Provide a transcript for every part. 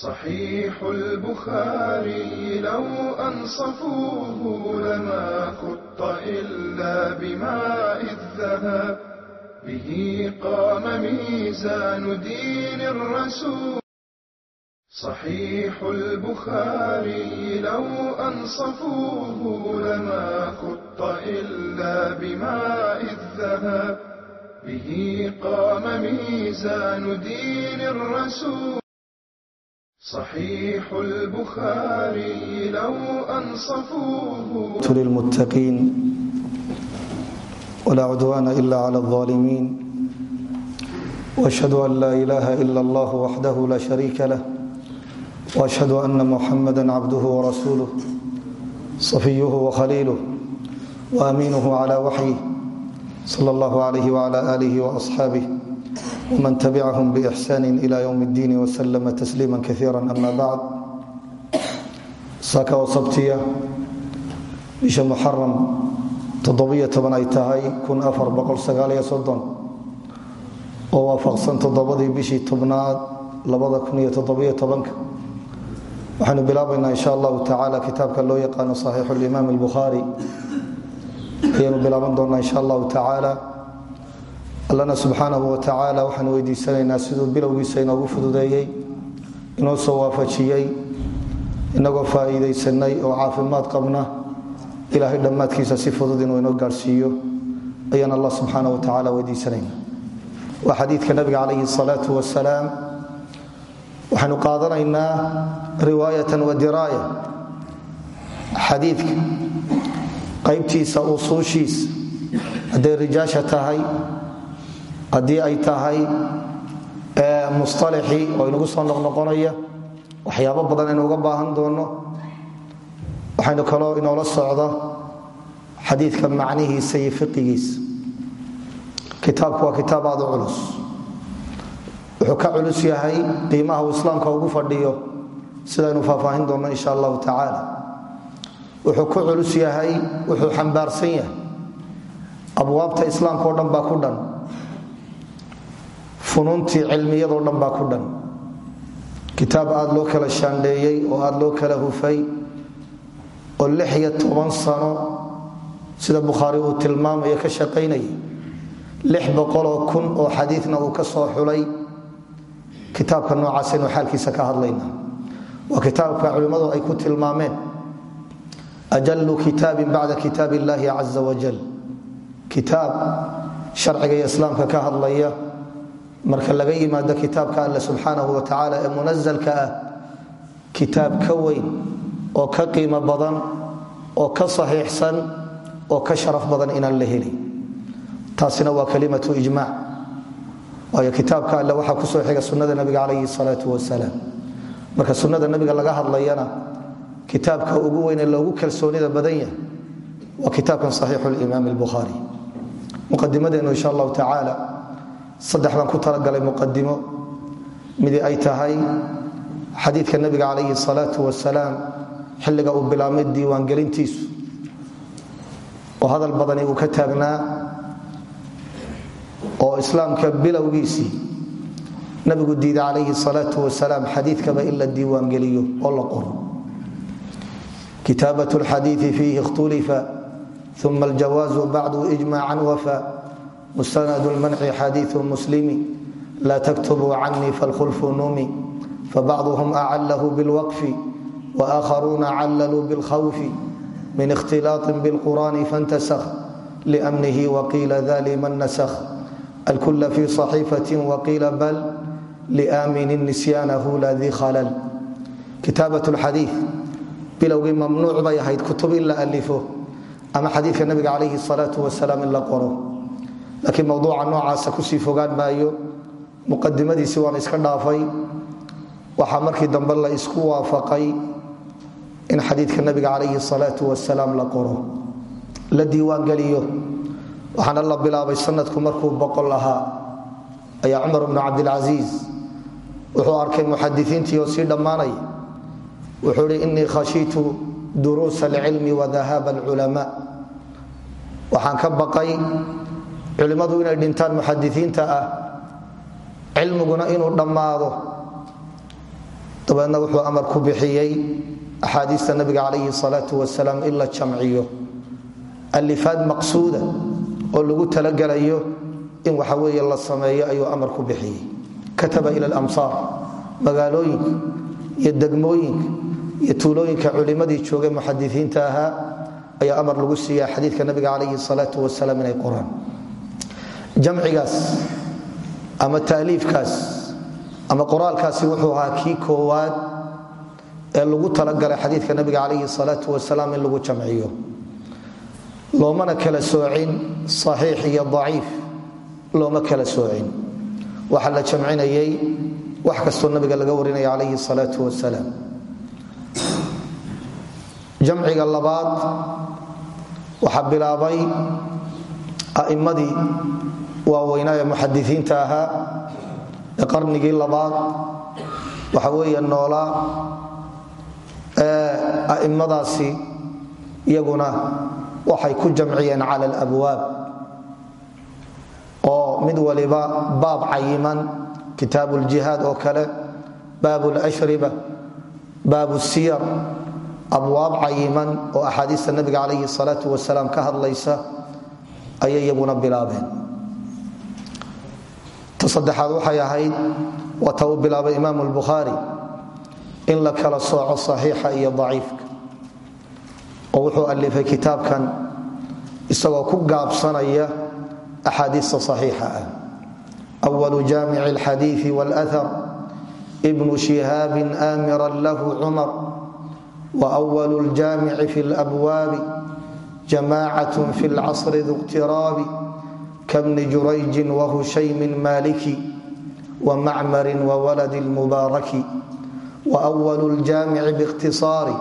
صحيح البخاري لو أنصفوه لما خط إلا بماء الذهب به قام ميزان دين الرسول صحيح البخاري لو أنصفوه لما خط إلا بماء الذهب به قام ميزان دين الرسول صحيح البخاري لو أنصفوه للمتقين ولا عدوان إلا على الظالمين وأشهد أن لا إله إلا الله وحده لا شريك له وأشهد أن محمدا عبده ورسوله صفيه وخليله وأمينه على وحيه صلى الله عليه وعلى آله وأصحابه man tabicahum bixsani ila ywm اddiin wslama tasliima kaiira ama bacd sakaoo sabtiya bisha muxaram toddobiyo toban ay tahay kun afar boqol sagaaliyo soddon oo waafaqsan toddobadii bishii tobnaad labada kun iyo toddobiyo tobanka waxaynu bilaabaynaa insha allahu tacaala kitaabka loo yaqaano saxiixu limaam اlbukhaari ayaanu bilaaban doonnaa insha allahu tacaala allana subxaanahu wa tacaala waxaanu weydiisanaynaa siduu bilowgiisa inoogu fududeeyey inoo soo waafajiyey inagoo faa'iidaysanay oo caafimaad qabna. Ilaahay dhammaadkiisa si fudud inuu inoo gaarhsiiyo ayaan allah subxaana wa tacaala weydiisanayna waa xadiidka nabiga calayhi salaatu wasalaam waxaynu qaadanaynaa riwaayatan wa diraaya. Xadiidka qaybtiisa usuushiisa hadday rijaasha tahay haddii ay tahay musطalaxii oo inagu soo noqnoqonaya waxyaabo badan aynu uga baahan doono waxaynu kaloo inoola socda xadiidka macnihiisa iyo fiqigiisa. Kitaabku waa kitaab aad u culus. Wuxuu ka culus yahay qiimaha islaamka ugu fadhiyo sidaynu faahfaahin doonno insha allahu tacaala. Wuxuu ku culus yahay wuxuu xambaarsan yahay. Abwaabta islaamka o dhan baa ku dhan funuuntii cilmiyadoo dhan baa ku dhan. Kitaab aada loo kala shaandheeyey oo aada loo kala hufay oo lix iyo toban sano sida bukhaari uu tilmaamayo ka shaqaynayay lix kun oo xadiidna uu ka soo xulay. Kitaabka noocaas aynu xaalkiisa ka hadlayna. Waa kitaabka culimmadu ay ku tilmaameen. Ajalu kitaabin bacda kitaab illaahi caza wajal kitaab sharciga iyo islaamka ka hadlaya marka laga yimaado kitaabka alle subxaanahu wa tacaala ee munazalka ah kitaab ka weyn oo ka qiimo badan oo ka saxiixsan oo ka sharaf badan inaan la helin. Taasina waa kalimatu ijmac waayo kitaabka alle waxaa ku soo xiga sunnada nabiga calayhi salaatu wasalaam marka sunnada nabiga laga hadlayana kitaabka ugu weyn ee loogu kalsoonida badan yahay waa kitaabkan saxiixu limaam albukhaari muqadimadeennu insha allahu tacaala saddex baan ku talagalay muqadimo midi ay tahay xadiidka nabiga calayhi salaatu wasalaam xilliga uu bilaabmay diiwaangelintiisu. Oo hadal badani uu ka taagnaa oo islaamka bilowgiisii nabigu diiday calayhi salaatu wasalaam xadiidkaba in la diiwaangeliyo oo la qoro. Kitaabat lxadiidi fiihi ikhtulifa uma aljawaazu bacdu ijmacan wafa mustnd lmanci xadiiu muslimi laa taktubuu canii falkhulfu numi fabacduhum acalahu bilwaqfi waakharuuna callaluu bilkhawfi min ikhtilaaطin bilqur'ani fantasakh liamnihi waqiila da liman nasakh alkula fi صaxiifati waqiila bal liaaminin nisyaanahu la di khalal kitaabat lxadii bilowgii mamnuuc bay ahayd kutub in la alifo ama xadiidka nabiga calayhi salaau wasalaam in la qoro laakiin mowduuca noocaasa ku sii fogaan maayo. Muqadimadiisi waan iska dhaafay. Waxaa markii dambe la isku waafaqay in xadiidka nabiga calayhi salaatu wasalaam la qoro la diiwaangeliyo. Waxaana la bilaabay sanadku markuu boqol ahaa ayaa cumar bnu cabdilcasiis wuxuu arkay muxadisiintii oo sii dhammaanaya wuxuu hi innii khashiitu duruusa alcilmi wa dahaaba alculamaa waxaan ka baqay culimmadu inay dhintaan muxadisiinta ah cilmiguna inuu dhammaado. Dabeedna wuxuu amar ku bixiyey axaadiista nabiga calayhi salaatu wasalaam in la jamciyo. Alifaad maqsuuda oo lagu talagelayo in waxa weeye la sameeyo ayuu amar ku bixiyey. Kataba ila alamsaar magaalooyinka iyo degmooyinka iyo tuulooyinka culimadii joogay muxadisiinta ahaa ayaa amar lagu siiya xadiidka nabiga calayhi salaatu wasalaam inay qoraan jamcigaas ama taaliifkaas ama qoraalkaasi wuxuu ahaa kii koowaad ee lagu talagalay xadiidka nabiga calayhi salaatu wasalaam in lagu jamciyo. Loomana kala soocin saxiix iyo daciif looma kala soocin. Waxaa la jamcinayay wax kastoo nabiga laga warinaya calayhi salaatu wasalaam. Jamciga labaad waxaa bilaabay a'immadii waaweynaa ee muxadisiinta ahaa ee qarnigii labaad waxa weeye noolaa ee a'immadaasi iyaguna waxay ku jamciyeen cala alabwaab oo mid waliba baab cayiman kitaabu ljihaad oo kale baabu lashriba baabu siyar abwaab cayiman oo axaadiista nabiga calayhi salaatu wasalaam ka hadlaysa ayay iyaguna bilaabeen ta saddexaad waxay ahayd wata uu bilaabay imaamu lbukhaari in la kala sooco saxiixa iyo daciifka oo wuxuu alifay kitaabkan isagoo ku gaabsanaya axaadiista saxiixa ah awalu jaamici alxadiidi wاlأhar ibnu shihaabin aamiran lahu cumar وأول الجامع في الأبواب جماعة في العصر ذو اقتراب kabni jurayji wahushaymin maliki wamacmarin wawaladi lmubaaraki wawalu ljaamici biikhtisaari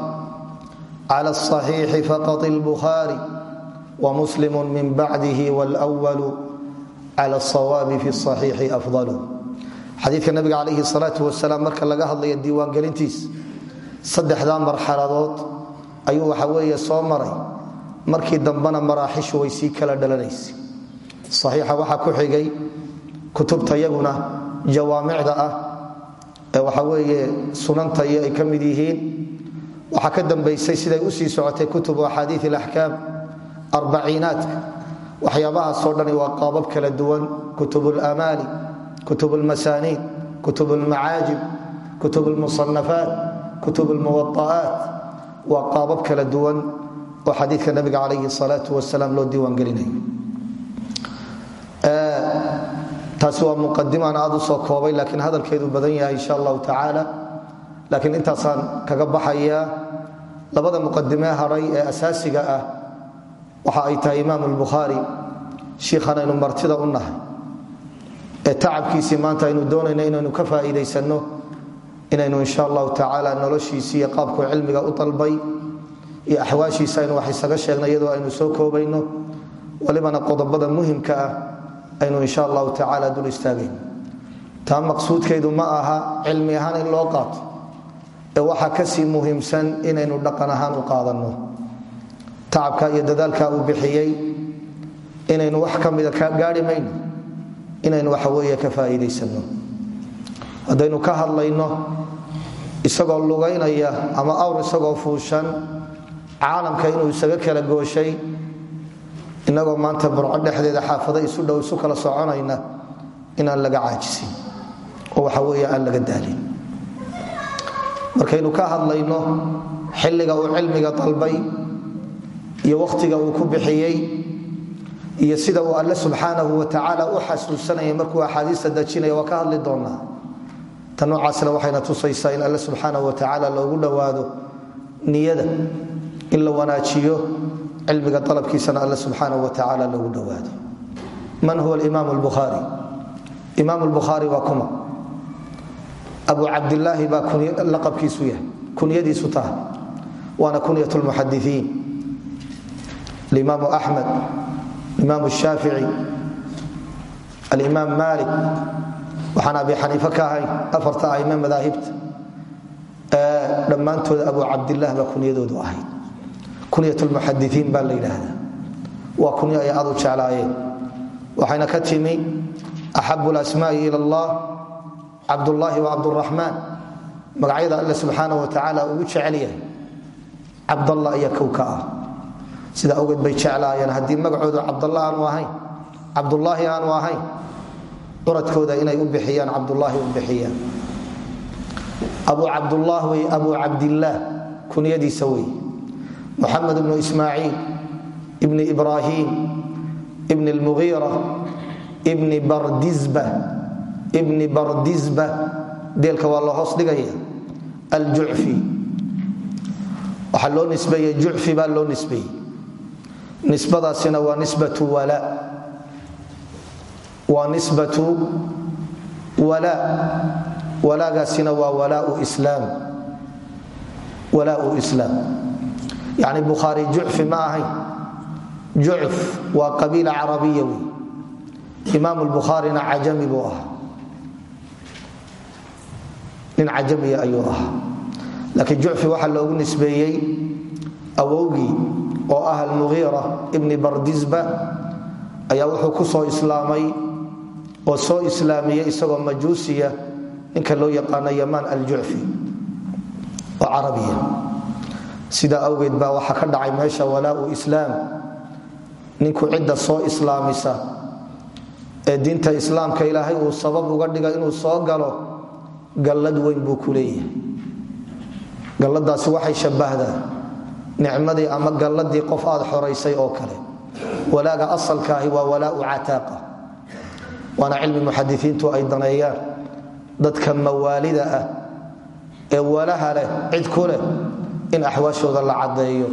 cala asaxiixi faqad lbukhaari wamuslimu min bacdihi wlwalu cala asawaabi fi saxiixi afdalu xadiidka nabiga calayhi salaatu wasalaam marka laga hadlaya diiwaangelintiis saddexdaa marxaladood ayuu waxa weeye soo maray markii dambena maraaxishu way sii kala dhalanaysay saxiixa waxaa ku xigay kutubta yaguna jawaamicda ah ee waxa weeye sunanta iyo ay ka mid yihiin. Waxaa ka dambaysay siday u sii socotay kutubu axaadiid alaxkaam arbaciinaadka waxyaabahaasoo dhani waa qaabab kala duwan. Kutub lamaali kutub lmasaaniid kutub lmacaajib kutub lmusanafaat kutub lmuwaa'aat waa qaabab kala duwan oo xadiidka nabiga calayhi salaau wasalaam loo diiwaangelinayo taasi waa muqadimaan aad u soo koobay laakiin hadalkeedu badan yahay insha allahu tacaala. Laakiin intaasaan kaga baxayaa labada muqadimee hadhay ee asaasiga ah waxa ay tahay imaam albukhaari. Shiikhan aynu martida u nahay. Ee tacabkiisii maanta aynu doonayno inaynu ka faa'iidaysanno inaynu insha allahu tacaala noloshiisii iyo qaabkuu cilmiga u dalbay iyo axwaashiisa aynu wax isaga sheegna iyadoo soo koobayno. Walibana qodobada muhimka ah aynu insha allahu tacaala dul istaagayno taa maqsuudkeedu ma aha cilmi ahaan in loo qaato ee waxaa ka sii muhiimsan inaynu dhaqan ahaan u qaadanno. Tacabka iyo dadaalka uu bixiyey inaynu wax ka mida gaari mayno inaynu waxa weeye ka faa'iidaysanno. Haddaynu ka hadlayno isagoo lugaynaya ama awr isagoo fuushan caalamka inuu isaga kala gooshay inagoo maanta burco dhexdeeda xaafado isu dhow isu kala soconayna inaan laga caajisin. Oo waxa weeye aan laga daalin. Markaynu ka hadlayno xilliga uu cilmiga dalbay iyo wakhtiga uu ku bixiyey iyo sida uu alle subxaanahu wa tacaala u xasuusanayay markuu axaadiista dajinaya waa ka hadli doonaa. Ta noocaasna waxayna tusaysaa in alle subxaanahu wa tacaala loogu dhowaado niyada in la wanaajiyo cilmiga dalabkiisana alle subxaanahu wa tacaala loogu dhowaado. Man huwa alimaam albukhaari? Imaam albukhaari waa kuma. Abu cabdilaahi baa laqabkiisu yahay kunyadiisu tahay waana kunyat lmuxadiiin alimaamu axmed imaam shaafici alimaam maalik waxaan abi xaniife ka ahayn afarta aime madaahibta. Dhammaantooda abu cabdilah baa kunyadoodu ahayd kunyat lmuxadiiin baa la yidhaahdaa. Waa kunyo ay aad u jeclaayeen. Waxayna ka timi axabu lasmaai ila allah cabdullaahi wa cabduraxmaan magacyada alle subxaana wa tacaala ugu jecel yahay cabdalla iyo kow ka ah. Bay jeclaayeen. Haddii magacoodu cabdalla aanu ahayn cabdulaahi aanu ahayn curadkooda inay u bixiyaan cabdulaahi u bixiyaan. Abu cabdullah wey abu cabdillaah kunyadiisa wey muxamed ibnu ismaaciil ibni ibraahim ibni lmugiira ibni bardisba ibni bardisba deelka waa la hoos dhigaya aljucfi waxaa loo nisbeeyey jucfi baa loo nisbeeyey. Nisbadaasina waa nisbatu wala. Waa nisbatu wala. Walaagaasina waa walaau islaam yacni bukhaari jucfi ma ahayn. Jucf waa qabiila carabiya wey imaamu lbukhaarina cajami buu ahaa. Nin cajamiya ayuu ahaa. Laakiin jucfi waxaa loogu nisbeeyey awowgii oo ah almugiira ibni bardisba ayaa wuxuu ku soo islaamay oo soo islaamiyey isagoo majuusiya ninka loo yaqaano yamaan aljucfi oo carabiya sidaa awgeed baa waxaa ka dhacay meesha walaau islaam. Ninku cidda soo islaamisa. Ee diinta islaamka ilaahay uu sabab uga dhiga inuu soo galo gallad weyn buu ku leeyahay. Waxay shabbahdaa nicmadii ama galladii qof aad xoraysay oo kale. Walaaga asalkaahi waa walaau cataaqa. Waana cilmi muxadisiintu ay daneeyaan. Dadka mawaalida ah ee walaha leh cid ku leh in axwaashooda la caddeeyo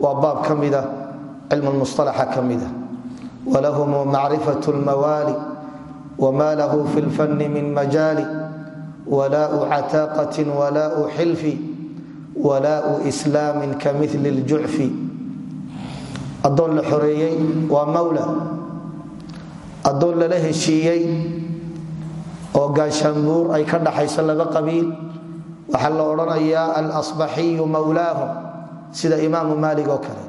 waa baab ka mida cilmulmusalaxa ka mida. Walahum macrifatu lmawaali wma lahu fi lfanni min majaali walaau cataaqatin walaau xilfi walaau islaamin ka mili ljucfi addoon la xoreeyey waa mawla. Addoon lala heshiiyey oo gaashaanbuur ay ka dhaxayso laba qabiil waxaa la odhanayaa alasbaxiyu mawlaahu sida imaamu maalig oo kale.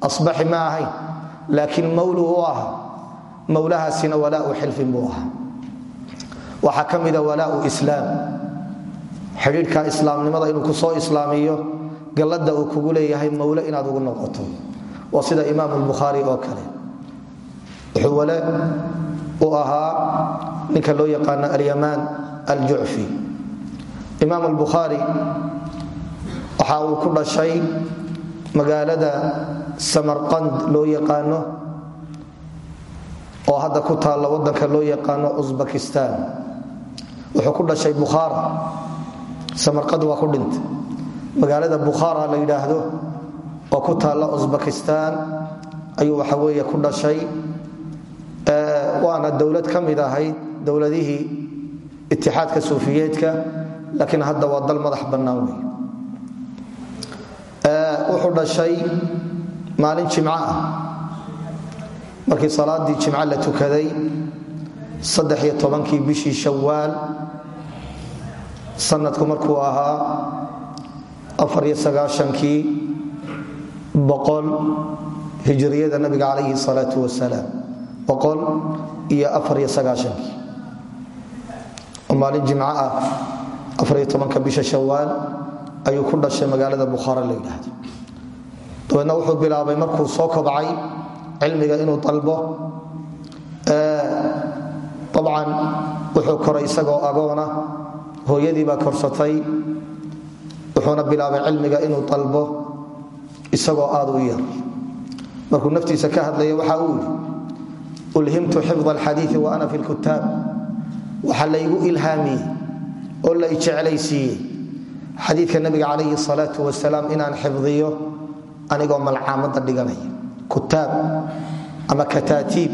Asbaxi ma ahayn laakiin mawlu u ahaa mawlahaasina walaau xilfin buu ahaa. Waxaa ka mida walaau islaam. Xidhiidhka islaamnimada inuu ku soo islaamiyo gallada uu kugu leeyahay mawle inaad ugu noqoto. Waa sida imaamu lbukhaari oo kale. Wuxuu wale u ahaa ninka loo yaqaano alyamaan aljucfi imaam albukhaari waxa uu ku dhashay magaalada samarqand loo yaqaano oo hadda ku taalla wadanka loo yaqaano uzbakistan wuxuu ku dhashay bukhaara samarqand waa ku dhintay magaalada bukhaara la yidhaahdo oo ku taalla uzbakistan ayuu waxa weeye ku dhashay waana dowlad ka mid ahayd dowladihii itixaadka suufiyeedka laakiin hadda waa dal madax bannaan wey wuxuu dhashay maalin jimco ah. Markii salaadii jimco la tukaday saddex iyo tobankii bishii shawaal sanadku markuu ahaa afar iyo boqol hijriyada nabiga calayhi salaatu wasalaam. Boqol iyo afar iyo maalin jimco ah afariyo tobanka bisha shawaal ayuu ku dhashay magaalada bukhaara la yidhaahdo. Dabeedna wuxuu bilaabay markuu soo kobcay cilmiga inuu dalbo. Dabcan wuxuu koray isagoo agoona. Hooyadii baa korsatay. Wuxuuna bilaabay cilmiga inuu dalbo isagoo aad u yar. Markuu naftiisa ka hadlaya waxa uu yidhi ulhimtu xifda alxadiii wa ana fi lkutaab waxaa laygu ilhaamiyey oo la ijeclaysiiyey xadiidka nabiga calayhi salaau wasalaam inaan xifdiyo anigoo malcaamada dhiganaya. Kutaab ama kataatiib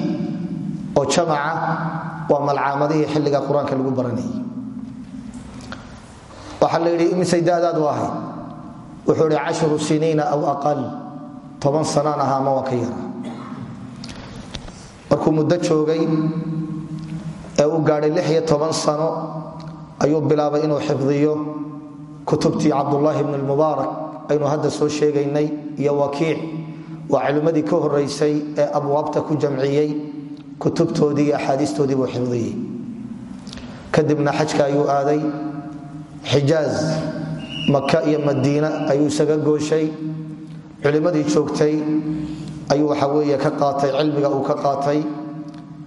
oo jamaca waa malcaamadihii xilliga qur'aanka lagu baranayay. Waxaa la yidhi imisay dadaadu ahayd? Wuxuu ihi cashru siniina aw aqal toban sanaan ahaa ama waa ka yara markuu muddo joogay ee uu gaadhay lix iyo toban sano ayuu bilaabay inuu xifdiyo kutubtii cabdulaahi bn lmubaarak aynu hadda soo sheegaynay iyo wakiic. Waa culimmadii ka horeysay ee abwaabta ku jamciyey kutubtoodii iyo axaadiistoodii buu kadibna xajka ayuu aaday. Xijaaz maka iyo madiina ayuu isaga gooshay culimmadii joogtay ayuu waxa weeye ka qaatay cilmiga uu ka qaatay.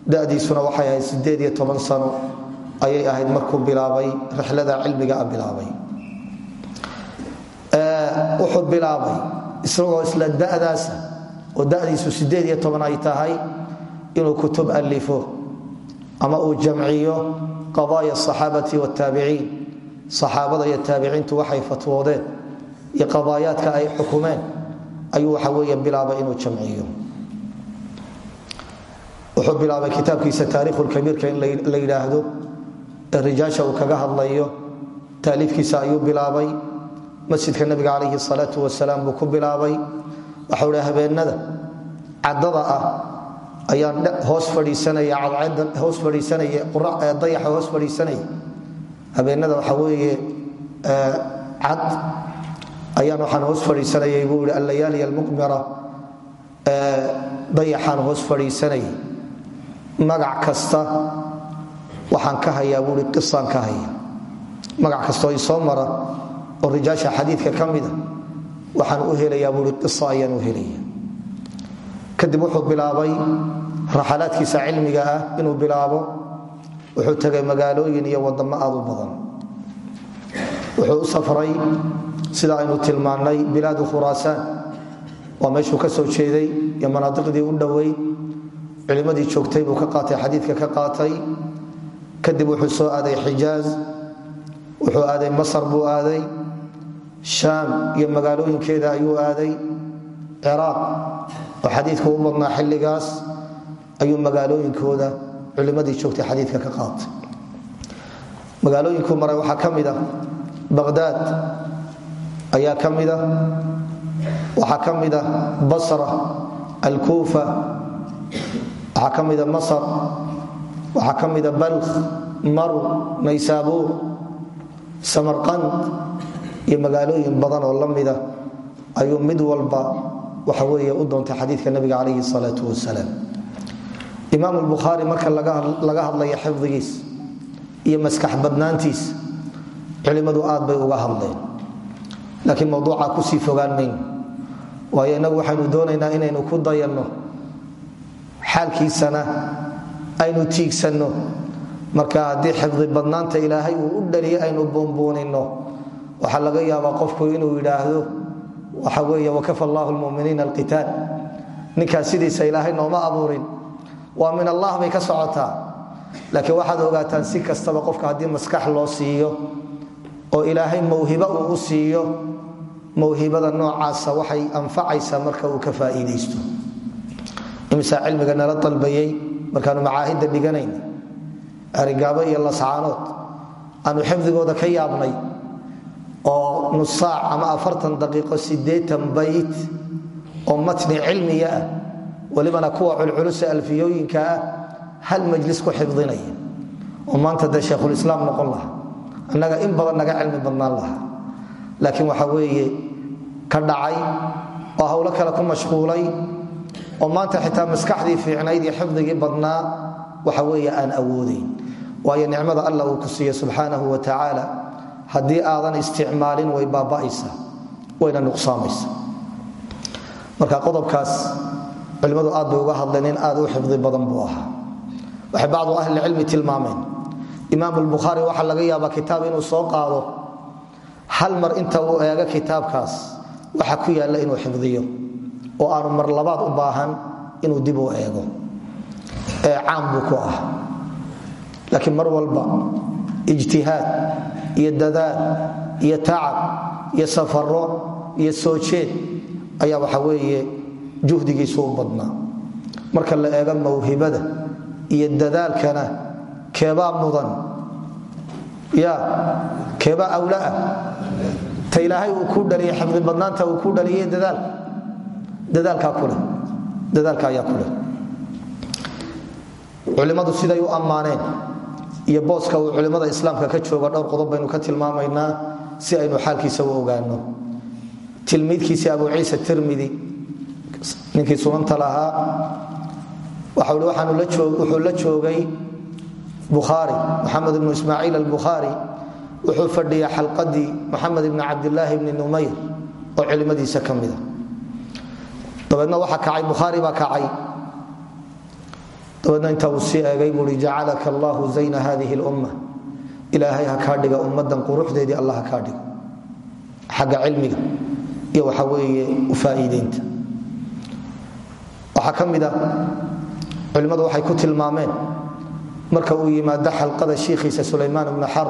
Da'diisuna waxay ahayd siddeed iyo toban sano ayay ahayd markuu bilaabay rixlada cilmiga a bilaabay. Wuxuu bilaabay isagoo isla da'daasa oo da'diisu siddeed iyo toban ay tahay inuu kutub alifo ama uu jamciyo qadaaya asaxaabati wataabiciin saxaabada iyo taabiciintu waxay fatwoodeen iyo qadaayaadka ay xukumeen ayuu waxa weeye bilaabay inuu jamciyo. Wuxuu bilaabay kitaabkiisa taariikhulkabiirka in la yidhaahdo rijaasha uu kaga hadlayo taaliifkiisa ayuu bilaabay masjidka nabiga calayhi salaatu wasalaam buu ku bilaabay. Waxau hi habeenada caddada ah ayaan hoos fadhiisanaya cadceeda hoos fadhiisanaya habeenada waxa weeye cad ayaan waxaan hoos fadhiisanayay buu ihi allayaali almuqmira dayaxaan hoos fadhiisanayay. Magac kasta waxaan ka hayaa buui qisaan ka haya magac kastoo isoo mara oo rijaasha xadiidka ka mida waxaan u helayaa buui ayaan u helaya kadib wuxuu bilaabay raxalaadkiisa cilmiga ah inuu bilaabo wuxuu tegay magaalooyin iyo wadamo aad u badan. Wuxuu u sida aynu tilmaannay bilaadu khuraasaan. Waa meeshuu ka soo jeeday iyo manaadiqdii u dhoweyd culimmadii joogtay buu ka qaatay xadiidka ka qaatay kadib wuxuu soo aaday xijaaz wuxuu aaday masar buu aaday shaam iyo magaalooyinkeeda ayuu aaday ciraaq oo xadiidka u badnaa xilligaas ayuu magaalooyinkooda culimmadii joogtay xadiidka ka qaatay. Magaalooyinkuu maray waxaa ka mid a baqhdaad ayaa ka mida waxaa ka mida basra alkuufa waxaa ka mida masar waxaa ka mida balkh maru samarqand iyo magaalooyin badan oo la mida ayuu mid walba waxa weeye u doontay xadiidka nabiga calayhi salaatu wasalaam. Imaam lbukhaari marka laga hadlaya xifdigiis iyo maskax badnaantiis culimmadu aad bay uga hadleen. Laakiin mawduuca ku sii fogaan mayno waayo innagu waxaynu doonaynaa inaynu ku dayanno xaalkiisana aynu tiigsanno marka haddii xifdi badnaanta ilaahay uu u dhaliyo aynu buunbuuninno. Waxaa laga yaabaa qofku inuu yidhaahdo waxa weeye wakafa allahu lmuminiina alqitaal. Ninkaas sidiisa ilaahay nooma abuurin. Waa min allah bay ka socotaa. Laakiin waxaad ogaataan si kastaba qofka haddii maskax loo siiyo oo ilaahay mawhibo uu u siiyo mawhibada noocaasa waxay anfacaysaa marka uu ka faa'iidaysto. Imisaa cilmiga nala dalbayey markaanu macaahidda dhiganayna arigaabo iyo lascaanood aanu xifdigooda ka yaabnay oo nusaac ama afartan daqiiqo siddeetan bayt oo matni cilmiga ah welibana kuwa culculusa alfiyooyinka ah hal majlis ku xifdinaya oo maanta dee shaykhulislaam noqon laha annaga in badan naga cilmi badnaan laha laakiin waxa weeye ka dhacay oo howlo kale ku mashquulay oo maanta xitaa maskaxdii fiicnayd iyo xifdigii badnaa waxa weeye aan awoodayn. Waayo nicmada allah uu ku siiye subxaanahu wa tacaala haddii aadan isticmaalin way baaba'aysaa wayna nuqsaamaysa marka qodobkaas culimmadu aad uga hadleen in aad u xifdi badan buu ahaa. Waxay bacdu ahlicilmi tilmaameen. Imaam albukhaari waxaa laga yaabaa kitaab inuu soo qaado hal mar inta uu eego kitaabkaas waxa ku yaalla inuu xifdiyo oo aanu mar labaad u baahan inuu dib u eego. Ee caam buu ku ah. Laakiin mar walba ijtihaad iyo dadaal iyo tacab iyo safaro iyo soo jeed ayaa waxa weeye juhdigiisu u badnaa. Marka la eego mawhibada iyo dadaalkana keebaa mudan. Ya keebaa awlaah ta ilaahay uu ku dhaliyay xifdi badnaanta uu ku dhaliyay dadaalka dadaalka ayaa ku leh. Culimmadu siday u ammaaneen iyo booska uu culimmada islaamka ka jooga dhowr qodob baynu ka tilmaamaynaa si aynu xaalkiisa u ogaano tilmiidkiisii abu ciisa tirmidi ninkii sunanta lahaa wuxuu la joogay bukhaari maxamed ibnu ismaaciil albukhaari wuxuu fadhiya xalqadii moxamed ibni cabdilaahi bni numayr oo culimadiisa ka mida dabeedna waxaa kacay bukhaari baa kacay. Dabeedna intaa uu sii eegay buui jacalaka allahu zayna hadihi lumma ilaahay ha kaa dhiga ummadan quruxdeedii allah ha kaa dhigo. Xagga cilmiga iyo waxa weeye ufaaiideynta waxaa ka mida culimmadu waxay ku tilmaameen marka uu yimaado xalqada shiikhiisa sulaymaan ibnu xarb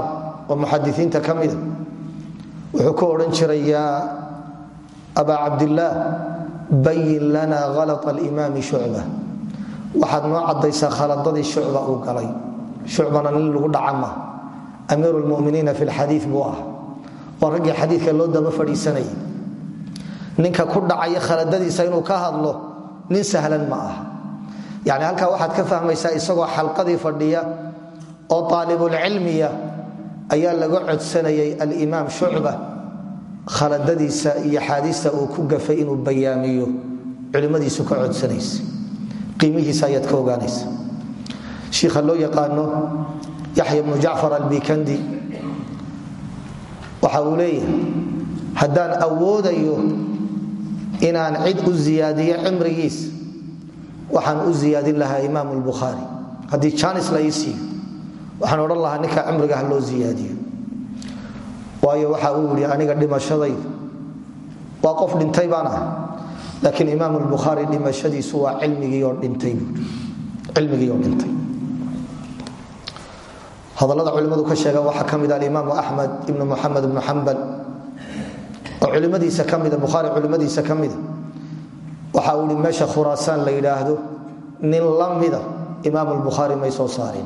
oo muxadisiinta ka mida wuxuu ku odhan jiray yaa abaa cabdillaah bayin lana halط alimaami shucba. Waxaad noo caddaysaa khaladadii shucba uu galay. Shucbana nin lagu dhaca ma. Amiiru lmuminiina fi lxadii buu ah. Waa raggii xadiidka loo daba fadhiisanayay ninka ku dhacaya khaladadiisa inuu ka hadlo nin sahlan ma ah yani halkaa waxaad ka fahmaysaa isagoo xalqadii fadhiya oo aalibulcilmiya ayaa laga codsanayay alimaam shucba khaladadiisa iyo xaadiista uu ku gafay inuu bayaamiyo culimmadiisu ka codsanaysa qiimihiisa ayaad ka ogaanaysa. Shiikha loo yaqaano yaxya bnu jacfar albikandi waxa uu leeyahay haddaan awoodayo inaan cid u ziyaadiyo cimrigiis waxaan u ziyaadin lahaa imaam lbukhaari haddii janis la ii waxaan odhan lahaa ninka cimriga ha loo ziyaadiyo waayo waxa uu yidhi aniga dhimashadaydu waa qof dhintay baan ah laakiin imaam lbukhaari dhimashadiisu waa cilmigiioo dhintay. Hadallada culimmadu ka sheega waxaa ka mid alimaamu axmed ibnu muxamed ibnu xambal oo culimadiisa ka mida bukhaari culimmadiisa ka mida waxa uu ihi meesha khuraasaan la yidhaahdo nin la mida imaam lbukhaari may soo saarin.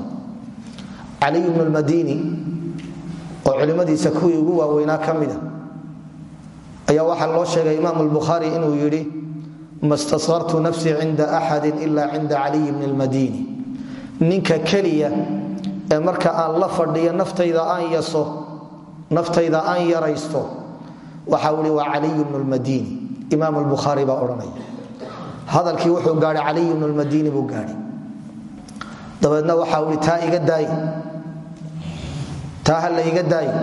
Caliy bnu lmadiini oo culimmadiisa kuwii ugu waaweynaa ka mida ayaa waxaa loo sheegay imaam lbukhaari inuu yidhi ma stasartu nafsii cinda axadin ila cinda caliy bni lmadiini ninka keliya ee marka aan la fadhiyo naftayda aan yaraysto waxa ihi waa caliy bnu lmadiini imaam lbukhaari baa odhanaya. Hadalkii wuxuu gaadhay caliy bnu lmadiini buu gaadhay. Dabeedna waxa uu ihi taa iga daay taa ha la iga daayo.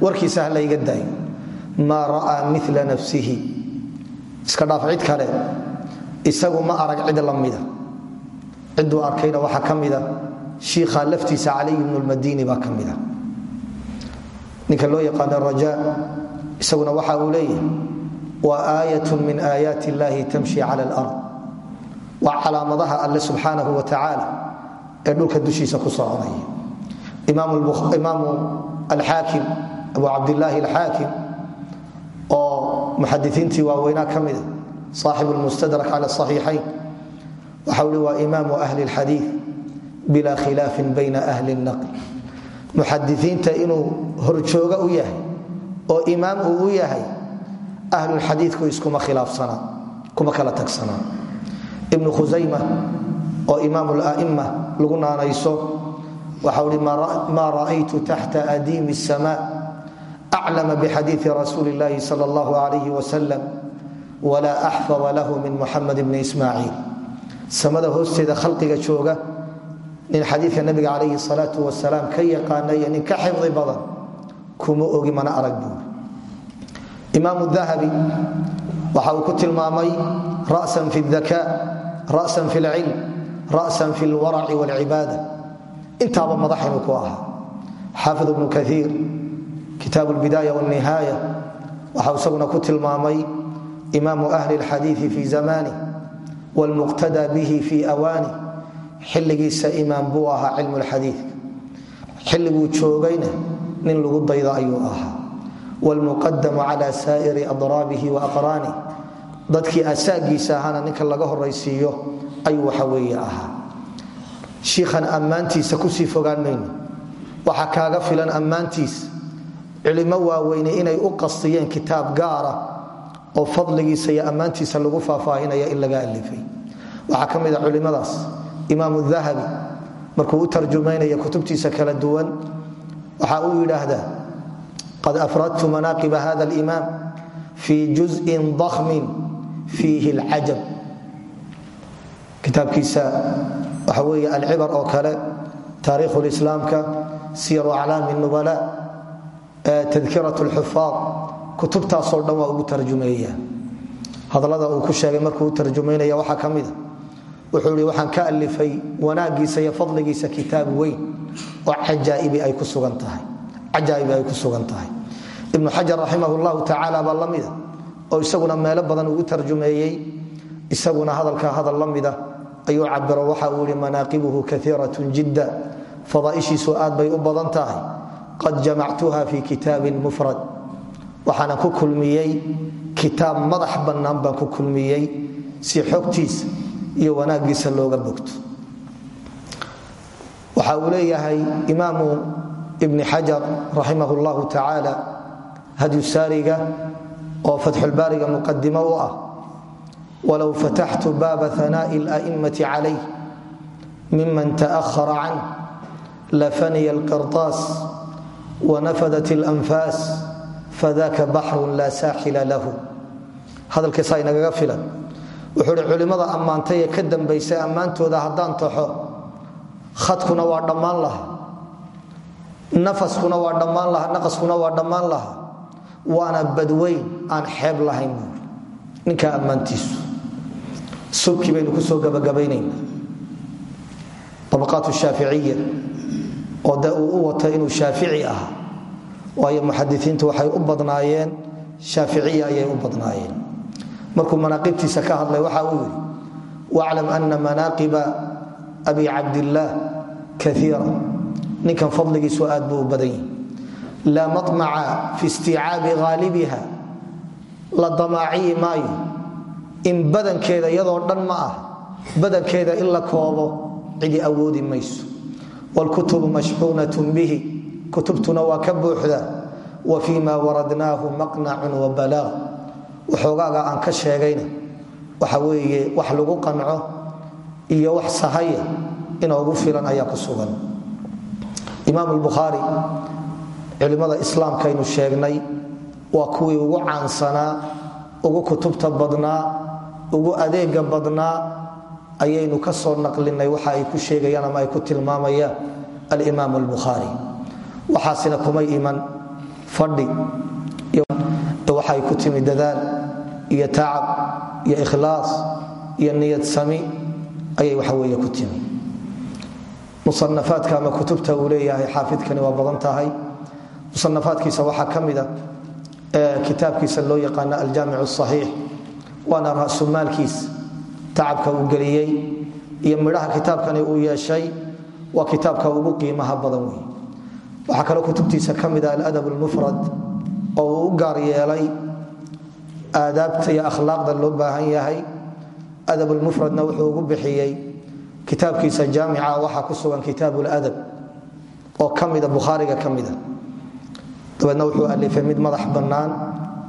Warkiisa ha la iga daayo. Maa ra'aa mila nafsihi. Iska dhaaf cid kale. Isagu ma arag cid la mida. Cidduu arkayna waxaa ka mida. Shiikha laftiisa caliy bnu lmadiini baa ka ninka loo yaqaano raja isaguna waxa uu leeyahay waa aayat min aayaat illahi tamshi cala alard. Waa calaamadaha alle subxaanahu wa tacaala ee dhulka dushiisa ku soconaya imaamu alxaakim abu cabdilaahi alxaakim oo muxadisiintii waaweynaa ka mida saaxibu lmustadrak cala saxiixayn. Waxa ui waa imaamu ahli lxadiid bila khilaafin bayna ahli naql muxadisiinta inuu horjooga u yahay oo imaam u yahay ahlulxadiidku iskuma khilaafsanaa kuma kala tagsanaa. Ibnu khusayma oo imaam la'ima lagu naanayso waxa ui maa ra'aytu taxta adiimi الsma aclama bxadiiثi rasuuli اllahi sal اllah alayh wasalam wla axfada lahu min muxamed bni ismaaciil samada hoosteeda khalqiga jooga nin xadiidka nabiga calayhi salaau wasalaam ka yaqaana iyo nin ka xifdi badan kuma ogi mana arag buuri imaam dahabi waxa uu ku tilmaamay ra'san fi اdaka ra'san fi اlcilm ra'san fi اlwaraci wاlcibaada intaaba madaxaynu ku ahaa. Xaafi ibnu kaiir kitaab bidaaya wnihaaya waxau isaguna ku tilmaamay imaamu ahli lxadiii fi zamani wlmuqtada bihi fi awaani. Xilligiisa imaam buu ahaa cilmu lxadiika xilliguu joogayna nin lagu dayda ayuu ahaa. Wlmuqadamu cala saa'iri adraabihi wa aqraani. Dadkii asaagiisa ahaana ninka laga horaysiiyo ayuu waxa weeye ahaa shiikhan ammaantiisa ku sii fogaan mayno waxaa kaaga filan ammaantiisa culimo waaweyne inay u qastiyeen kitaab gaara oo fadligiisa iyo ammaantiisa lagu faahfaahinaya in laga alifay. Waxaa ka mid a culimadaas imaamu dahabi markuu u tarjumaynaya kutubtiisa kala duwan waxa uu yidhaahdaa qad afradtu manaaqiba hada alimaam fii juzin dakhmin fiihi alcajab kitaabkiisa waxa weeye alcibar oo kale taariikhu lislaamka siyaru aclaami nubala tadkirat lxufaad kutubtaasoo dhan waa ugu tarjumeeya hadallada uu ku sheegay markuu u tarjumaynaya waxaa ka mida wuxuu i waxaan ka alifay wanaagiisa iyo fadligiisa kitaab weyn oo cajaa'ibi ay ku sugan tahay. Ibnu xajar raximah llahu tacaala baa la mida oo isaguna meelo badan ugu tarjumeeyey isaguna hadalka hadal la mida ayuu cabiro waxa uu ihi manaaqibuhu kaiiratun jidda. Fadaaishiisu aad bay u badan tahay. Qad jamactuha fi kitaabin mufrad. Waxaana ku kulmiyey kitaab madax bannaan baan ku kulmiyey si xogtiisa iyo wanaagiisa looga bogto. Waxa uu leeyahay imaamu ibni xajar raximah llahu tacaala hadyusaariga oo fatxulbaariga muqadimo u ah wlow fataxtu baaba hanaa'i اla'imati calayh miman ta'ahara can lafaniya alqirdaas wanafadat اlanfaas fadaka baxrun laa saaxila lahu hadalkiisaa inagaga filan wuxuu hi culimmada ammaantay ee ka dambaysa ammaantooda haddaan taxo khadkuna waa dhammaan laha nafaskuna waa dhammaan laha naqaskuna waa dhammaan laha waana badweyn aan xeeb lahayn ninkaa ammaantiisu subkii baynu ku soo gabagabaynayna abaqaat shaaficiya oo de uu u wato inuu shaafici ah waayo muxadisiintu waxay u badnaayeen shaaficiya ayay u badnaayeen. Markuu manaaqibtiisa ka hadlay waxa uu yidhi waclam ana manaaqiba abi cabdillaah kaiira ninkan fadligiisu aad buu u badan yahi laa maطmaca fi isticaabi haalibiha la damaaciyi maayo in badankeeda iyadoo dhan ma ah. Badankeeda in la koobo cidi awoodi mayso. Wاlkutubu mashxuunatun bihi. Kutubtuna waa ka buuxda. Wa fii ma waradnaahu maqnacun wa balaaq waxoogaaga aan ka sheegayna waxa weeye wax lagu qanco iyo wax sahaya inoogu filan ayaa ku sugan. Imaam bukhaari culimmada islaamkaynu sheegnay waa kuwii ugu caansanaa ugu kutubta badnaa ugu adeega badnaa ayaynu ka soo naqlinay waxa ay ku sheegayaan ama ay ku tilmaamayaan alimaam albukhaari waxaasina kumay iman fadhi waxay ku timi dadaal iyo tacab iyo ikhlaas iyo niyad sami ayay waxaweye ku timi. Musanafaadka ama kutubta uu leeyahay xaafidkani waa badan tahay. Musanafaadkiisa waxaa ka mida kitaabkiisa loo yaqaano aljaamic saxiix waana rasumaalkiisa tacabka uu geliyey iyo midhaha kitaabkani uu yeeshay waa kitaabka ugu qiimaha badan wey waxaa kaloo kutubtiisa ka mida aladab lmufrad oo uu u gaar yeelay aadaabta iyo akhlaaqda loo baahan yahay. Adabulmufradna wuxuu ugu bixiyey kitaabkiisa jaamica waxaa ku sugan kitaab ladab oo ka mida bukhaariga ka mida dabeedna wuxuu alifay mid madax bannaan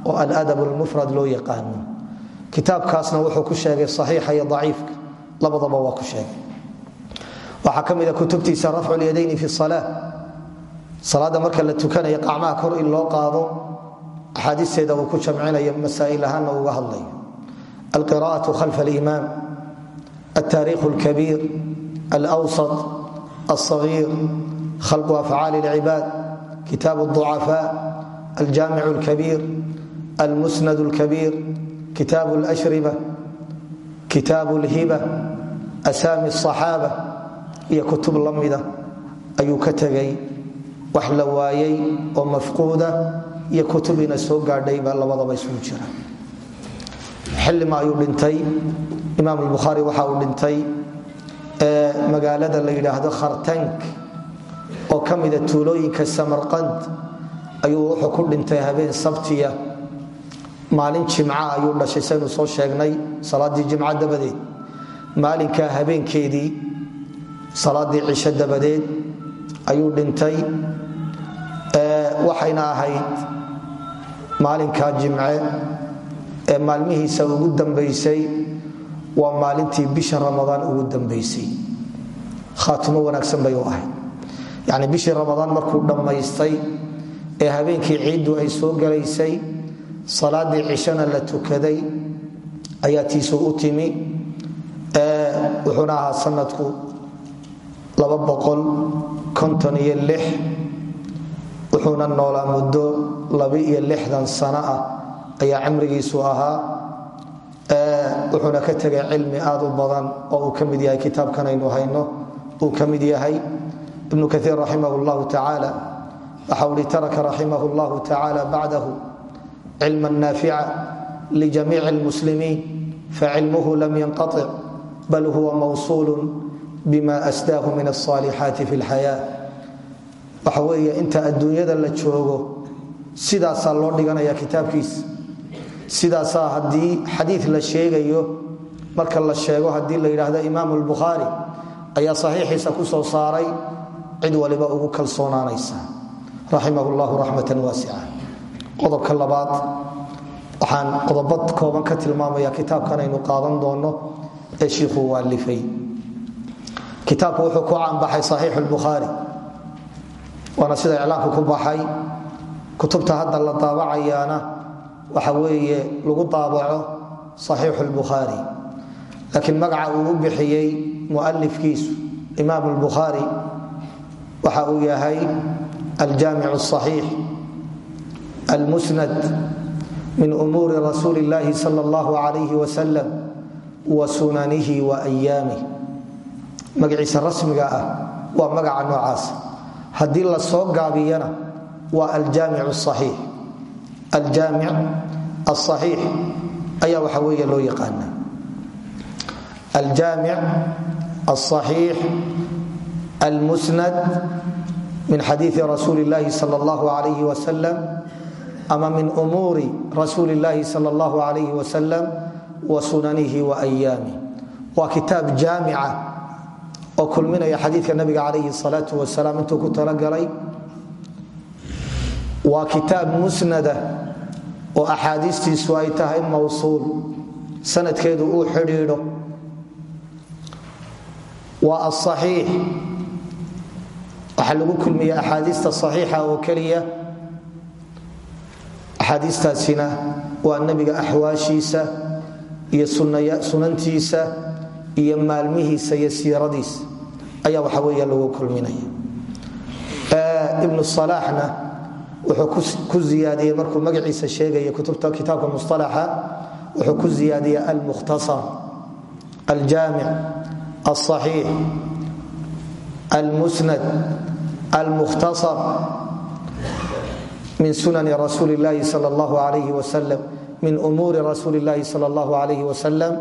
oo aladab lmufrad loo yaqaano kitaabkaasna wuxuu ku sheegay axiixa iyo aciifka labadaba waa ku sheegay. Waxaa ka mida ah kutubtiisa rafcu lyadayni fi sala salaadda marka la tukanayo qacmaha kor in loo qaado axaadiisteeda uu ku jamcinayo masaa'il ahaanna uuga hadlayo. Alqira'atu khalf alimaam altaariikhu alkabiir alwsat alsagiir khalqu afcaali alcibaad kitaab ducafaa aljaamic alkabiir almusnad alkabiir kitaabu lshriba kitaabu lhiba asaami asaxaaba iyo kutub la mida ayuu ka tegay wax la waayay oo mafquuda ah iyo kutubiina soo gaadhayba labadaba isugu jira. Xilima ayuu dhintay. Imaam albukhaari waxa uu dhintay. Ee magaalada la yidhaahdo khartank oo maalin jimca ayuu dhashay saynu soo sheegnay salaadii jimca dabadeed. Maalinkaa habeenkeedii salaadii cisho dabadeed ayuu dhintay waxayna ahayd maalinkaa jimce ee maalmihiisa ugu dambaysay waa maalintii bisha ramadaan ugu dambaysay. Khaatimo wanaagsan bay u ahayd. Yacni bishii ramadaan markuu dhammaystay ee habeenkii ciiddu ay soo galaysay salaadii cishana la tukaday ayaa tiisu u timi wuxuuna ahaa sanadku wuxuu wuxuuna noolaa muddo lixdan sano ah ayaa cimrigiisu ahaa wuxuuna ka tegay cilmi aad u badan oo uu ka mid yahay kitaabkan aynu hayno uu ka mid yahay ibnu kaiir raximah llahu tacaala waxa uhi taraka raximah llahu tacaala cilma naafica lijamiici lmuslimiin facilmuhu lam yanqatic bal huwa mawsuulu bima asdaahu min alصaalixaati fi lxayaa waxa weeye inta adduunyada la joogo sidaasaa loo dhiganaya kitaabkiisa sidaasaa haddii xadii la sheegayo marka la sheego haddii la yidhaahdo imaam lbukhaari ayaa saxiixiisa ku soo saaray cid waliba ugu kalsoonaanaysa raximah llahu raxmatan waasica qodobka labaad. Waxaan qodobad kooban ka tilmaamaya kitaabkan aynu qaadan doono ee shiikhuu waalifay. Kitaabku wuxuu ku caanbaxay saxiixu lbukhaari waana sida iclaanku ku baxay. Kutubta hadda la daabacayaana waxa weeye lagu daabaco saxiixu lbukhaari laakiin magaca uu u bixiyey mualifkiisu imaam lbukhaari waxa uu yahay aljaamic asaxiix almusnad min umuuri rasuuli اllahi sal اllahu alayh wasalam wa sunanihi wa ayaamih magaciisa rasmiga ah waa magaca noocaas haddii la soo gaabiyana waa aljaamic axiix aljaamic asaxiix ayaa waxa weeye loo yaqaana aljaamic asaxiix almusnad min xadiii rasuuli اllahi sal اllahu alayh wasalam ama min umuuri rasuuli اllahi sal اllahu alayh wasalam wa sunanihi wa ayaamih waa kitaab jaamica oo kulminaya xadiidka nabiga calayhi salaau wasalaam intuu ku talagalay waa kitaab musnada oo axaadiistiisu ay tahay mawsuul sanadkeedu uu xidhiidho waa asaxiix waxaa lagu kulmiya axaadiista saxiixa oo keliya axaadiistaasina waa nebiga axwaashiisa iyo sunantiisa iyo maalmihiisa iyo siiradiisa ayaa waxa weya lagu kulminaya. Ibnu salaaxna wuxuu ku ziyaadiyey markuu magaciisa sheegaya kitaabka musalaxa wuxuu ku ziyaadiyey almukhtasar aljaamic alصaxiix almusnad almukhtasar min sunani rasuuli اllahi sal اllahu alayh wasalam min umuuri rasuuli اllahi sal اllahu alayh wasalam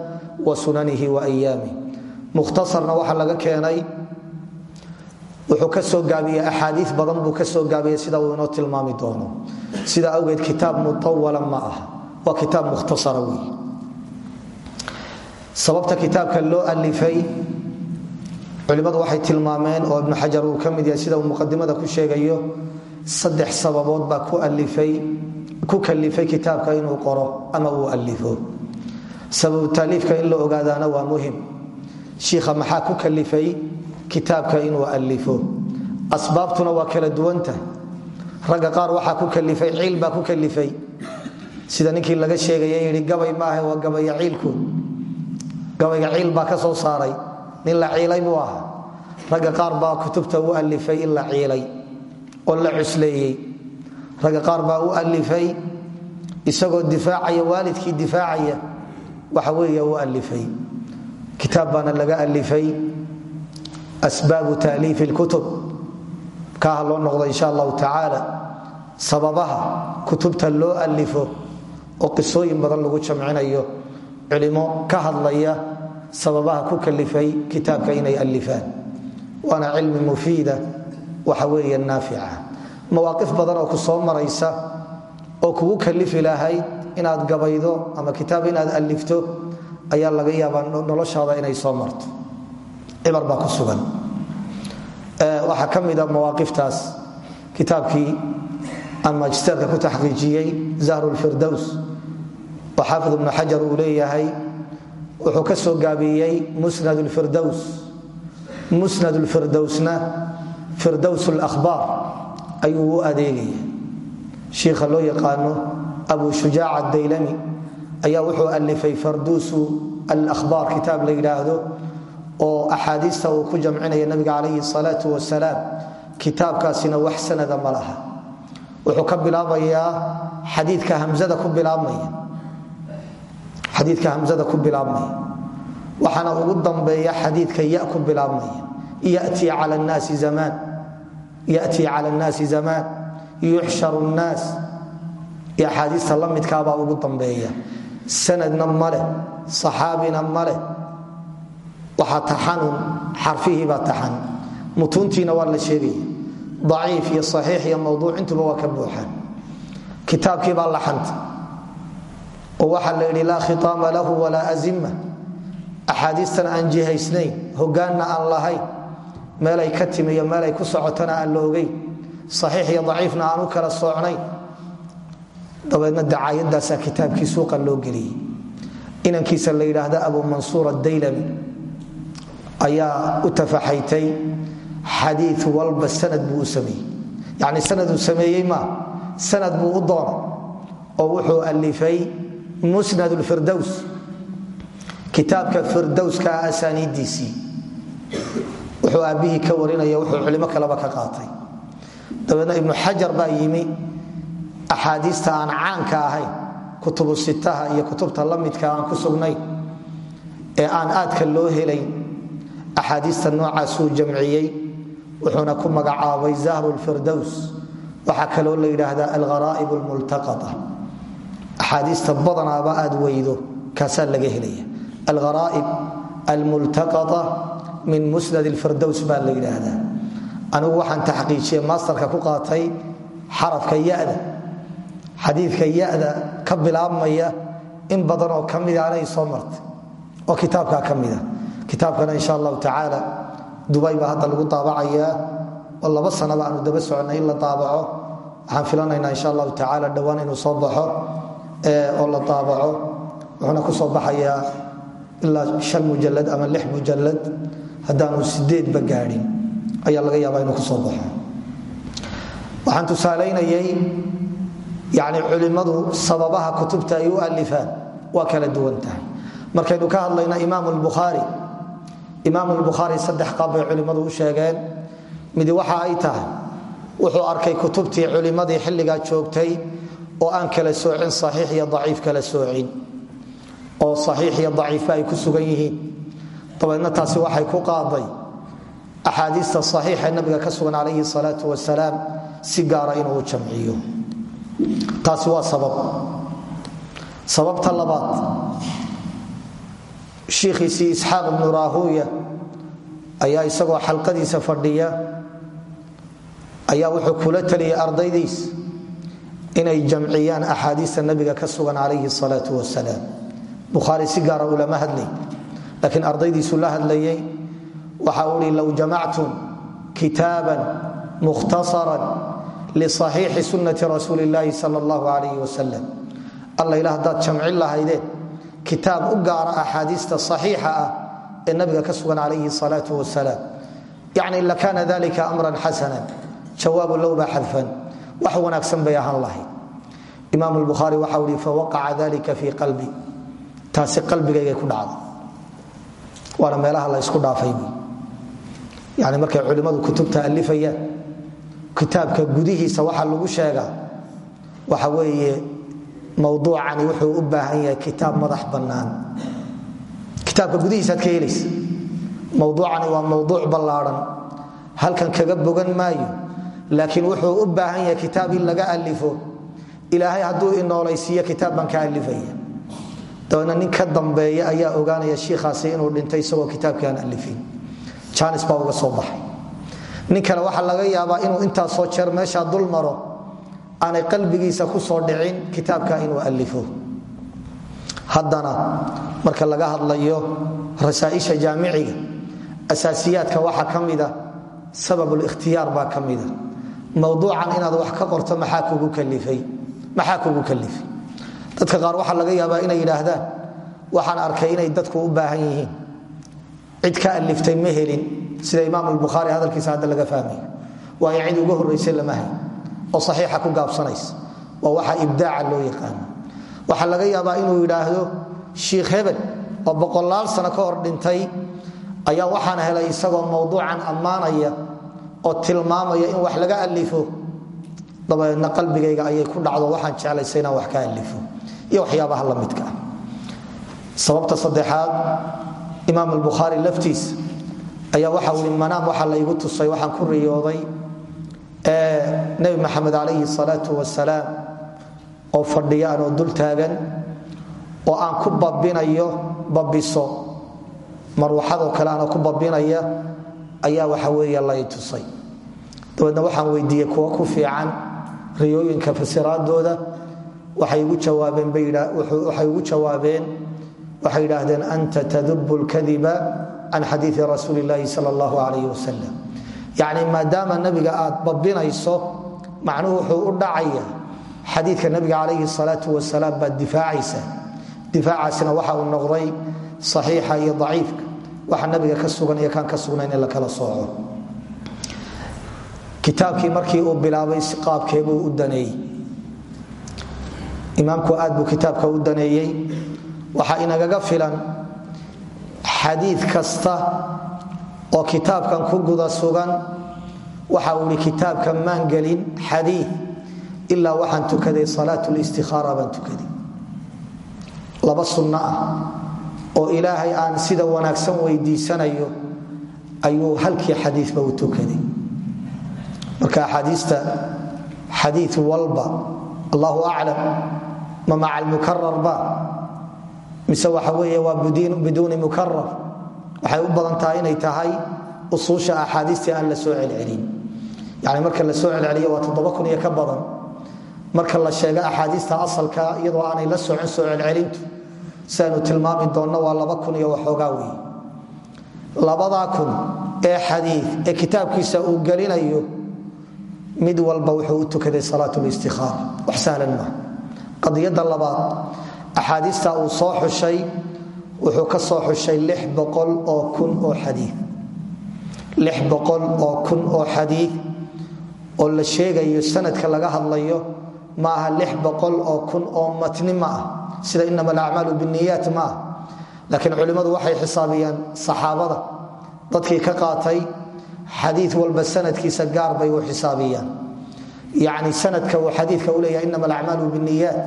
wa sunanihi wa ayaamih mukhtasarna waxaa laga keenay wuxuu ka soo gaabiyey axaadii badan buu ka soo gaabiyey sida uu inoo tilmaami doono sida awgeed kitaab muawala ma ah waa kitaab mukhtasara wey sababta kitaabka loo alifay culimmadu waxay tilmaameen oo ibnu xajar uu ka mid yahay sida uu muqadimada ku sheegayo saddex sababood baa ku kalifay kitaabka inuu qoro ama uu alifo sababu taaliifka in la ogaadaana waa muhiim. Shiikha maxaa ku kalifay kitaabka inuu alifo asbaabtuna waa kala duwanta. Ragga qaar waxaa ku kalifay ciil baa ku kalifay sida ninkii laga sheegaya yidhi gabay maaha waa gabaya ciilku. Gabayga ciil baa ka soo saaray. Nin la ciilay buu ahaa. Ragga qaar baa kutubta u alifay in la ciilay oo la cusleeyey. Ragga qaar baa u alifay isagoo difaacaya waalidkii difaacaya waxa weeye u alifay kitaab baana laga alifay asbaabu taaliifi lkutub kaaha loo noqdo insha allahu tacaala sababaha kutubta loo alifo oo qisooyin badan lagu jamcinayo culimo ka hadlaya sababaha ku kalifay kitaabka inay alifaan waana cilmi mufiida waxa weeye mawaaqif badan oo ku soo maraysa oo kugu kalifi lahayd inaad gabaydo ama kitaab inaad alifto ayaa laga yaabaa noloshaada inay soo marto. Cibar baa ku sugan. Waxaa ka mida mawaaqiftaas. Kitaabkii aan magisterka ku taxqiijiyey zahru lfirdows oo xaafid ibnu xajar uu leeyahay wuxuu ka soo gaabiyey musnad lfirdows musnad lfirdowsna firdows lahbaar ayuu u adeegaya. Shiikha loo yaqaano abu shujaac adaylami ayaa wuxuu alifay farduusu alahbaar kitaab la yidhaahdo oo axaadiista uu ku jamcinaya nabiga calayhi salaau wasalaam. Kitaabkaasina wax sanada ma laha. Wuxuu ka bilaabmayaa xadiidka hamzada ku bilaabmaya. Waxaana ugu dambeeya xadiidka ya ku bilaabmaya. Yatii cala nnaasi zamaan yatii cala nnaasi zamaan yuxsharu nnaas iyo axaadiista la midkaabaa ugu dambeeya sanadna male saxaabina male waxaa taxanun xarfihiibaa taxan mutuuntiina waa la sheegaya daciif iyo saxiix iyo mawduuc intuba waa ka buuxaan kitaabkiibaa laxanta oo waxaa la yidhi laa khitaama lahu walaa azima axaadiistan aan jihaysnayn hogaanna meelay ka timi iyo meelay ku socotana aan la ogeyn. Saxiix iyo daciifna aan kala soocnayn dabeedna dacaayadaasaa kitaabkii suuqa loo geliyey. Inankiisa la yidhaahda abu mansuur adaylami ayaa u tafaxaytay xadii walba sanad buu u sameeyey. Yani sanaduu sameeyey maa sanad buu u oo wuxuu alifay musnad lfirdows kitaabka firdowska asaaniidiisii wuxuu aabbihii ka warinaya wuxuu culimo kaleba ka qaatay. Dabeedna ibnu xajar baa yimi axaadiista aan caanka ahayn kutubu sitaha iyo kutubta la aan ku sugnayn ee aan aadka loo helayn axaadiista noocaasuu jamciyey wuxuuna ku magacaabay zahru lfirdows waxaa kaloo la yidhaahdaa algharaa'ib lmultaqaa axaadiista badanaaba aad weydo kaasaa laga helaya. Algharaa'ib almultaqaa min musnad lfirdows baa la yidhaahdaa. Anigu waxaan taxqiijiye masterka ku qaatay xarafka yada xadiidka yada ka bilaabmaya in badan oo ka mida anay soo martay oo kitaabkaa ka mida kitaabkana insha allahu tacaala dubay baa hadda lagu daabacayaa oo laba sanaba aanu daba soconay in la daabaco. Waxaan filanaynaa insha allahu tacaala dhowaan inuu soo baxo oo la daabaco. Wuxuuna ku soo baxayaa ilaa shan mujalad ama lix mujalad haddaanu sideedba gaadhin ayaa laga yaabaa inuu ku soo baxo. Waxaan tusaalaynayay yani culimmadu sababaha kutubta ay u alifaan waa kala duwan tahay. Markaynu ka hadlayna imaam lbukhaari imaam lbukhaari saddex qaab bay culimmadu u sheegeen. Midi waxa ay tahay wuxuu arkay kutubtii culimmadii xilligaa joogtay oo aan kala soocin saxiix iyo daciif kala soocin oo saxiix iyo daciifba ay ku sugan yihiin dabeedna taasi waxay ku qaaday axaadiista saxiixa nabiga ka sugan calayhi salaatu wasalaam si gaara inuu u jamciyo. Taasi waa sabab. Sababta labaad shiikhiisii isxaaq ibnu raahuuya ayaa isagoo xalqadiisa fadhiya ayaa wuxuu kula taliyay ardaydiis inay jamciyaan axaadiista nabiga ka sugan calayhi salaau wasalaam. Bukhaari si gaara ulama hadlay laakiin ardaydiisu la hadlayay waxa uu ihi low jamactum kitaaban mukhtasaran lisaxiixi sunnati rasuuli illaahi sal allahu calayh wasalam alla ila haddaad jamcin lahaydeen kitaab u gaara axaadiista saxiixa ah ee nabiga ka sugan calayhi salaau wasalaam yacni lakaana dalika amran xasanan. Jawaabu lowba xadfan. Wax wanaagsan bay ahaan lahayd. Imaam lbukhaari waxa uu ihi fawaqaca dalika fii waana meelaha la ysku dhaafay. Yani markay culimmadu kutubta alifayaan kitaabka gudihiisa waxaa lagu sheegaa waxa weeye mawduucani wuxuu u baahan yahay kitaab madax bannaan. Kitaabka gudihiisaad ka helaysa mawduucani waa mawduuc ballaadhan halkan kaga bogan maayo laakiin wuxuu u baahan yahay kitaab in laga alifo. Ilaahay hadduu inoolaysiiyo kitaab baan ka alifaya dabeedna nin dambeeya ayaa ogaanaya shiikhaasi inuu dhintay isagoo kitaabkii aan alifin. Jaanis baa soo baxay. Nin kale laga yaabaa inuu intaasoo jeer meeshaa dul aanay qalbigiisa ku soo dhicin kitaabka inuu alifo. Haddana marka laga hadlayo rasaaisha jaamiciga asaasiyaadka waxaa ka mida sababulikhtiyaar baa ka mida inaad wax ka qorto maxaa kugu kalifay dadka qaar waxaa laga yaabaa inay yidhaahdaan waxaan arkay inay dadku u baahan yihiin. Cid ka aliftay ma helin. Sida imaam bukhaari hadalkiisa hadda laga fahmay. Waayo cid uga horraysay lama hay oo saxiixa ku gaabsanaysa. Waa waxa ibdaaca loo yaqaano waxaa laga yaabaa inuu yidhaahdo shiikh hebel oo boqolaal sano ka hor dhintay ayaa waxaan helay isagoo mowduucan ammaanaya oo tilmaamaya in wax laga alifo dabadeedna qalbigayga ayay ku dhacdo waxaan jeclaysa inaan wax ka alifo iyo waxyaabaha la midka ah. Sababta saddexaad imaam albukhaari laftiisa ayaa waxa ui manaam waxa laygu tusay waxaan ku riyooday nebi maxamed calayhi salaatu wasalaam oo fadhiya anoo dul taagan oo aan ku babinayo babiso marwaxadoo kale aanoo ku babinaya ayaa waxa weeye lay tusay. Dabeedna waxaan weydiiyey kuwa ku fiican riyooyinka fasiraadooda waxay igu jawaabeen waxay yidhaahdeen anta tadubu lkadiba can xadiii rasuuli illaahi sal allahu calayh wasalam yacni nabiga aad babinayso macnuhu wuxuu u dhacaya xadiidka nabiga calayhi salaatu wasalaam baad difaacaysa. Difaacaasina waxa uu noqday saxiixa iyo daciifka. Waxa nabiga ka sugan iyo kaan ka sugnayn in la kala sooco. Markii uu bilaabay si qaabkeebuu u daneeyey imaamku aad buu kitaabka u daneeyey. Waxaa inagaga filan xadiid kasta oo kitaabkan ku guda sugan. Waxa uu ihi kitaabka maan gelin xadiid ilaa waxaan tukaday salaat listikaara baan tukaday. Laba sunno ah oo ilaahay aan sida wanaagsan weydiisanayo ayuu halkii xadiiba u tukaday. Marka axaadiista xadii walba allahu aclam ma maca almukararba mise waxa weeye waa biduuni mukarar waxay u badan tahay inay tahay usuusha axaadiistii aan la soo celcelin. Yani marka la soo celceliyo waa toddoba kun iyo marka la sheego axaadiista asalka iyadoo aanay la socon soo celcelintu siaynu tilmaami doonno waa laba kun iyo waxoogaa wey labadaa kun ee xadii ee kitaabkiisa uu gelinayo mid walba wuxuu u tukaday salaat listikaara wax sahlan maaha qadiyada labaad axaadiista uu soo xushay wuxuu ka soo xushay oo kun oo xadii oo kun oo xadii oo la sheegayo sanadka laga hadlayo ma aha boqol oo kun oo matni ma ah. Sida inama alacmaalu biniyaat ma ah. Laakiin culimmadu waxay xisaabiyaan saxaabada dadkii ka qaatay xadii walba sanadkiisa gaar bay u xisaabiyaan yani sanadka uu xadiika u leeyahay inama alacmaalu biniyaat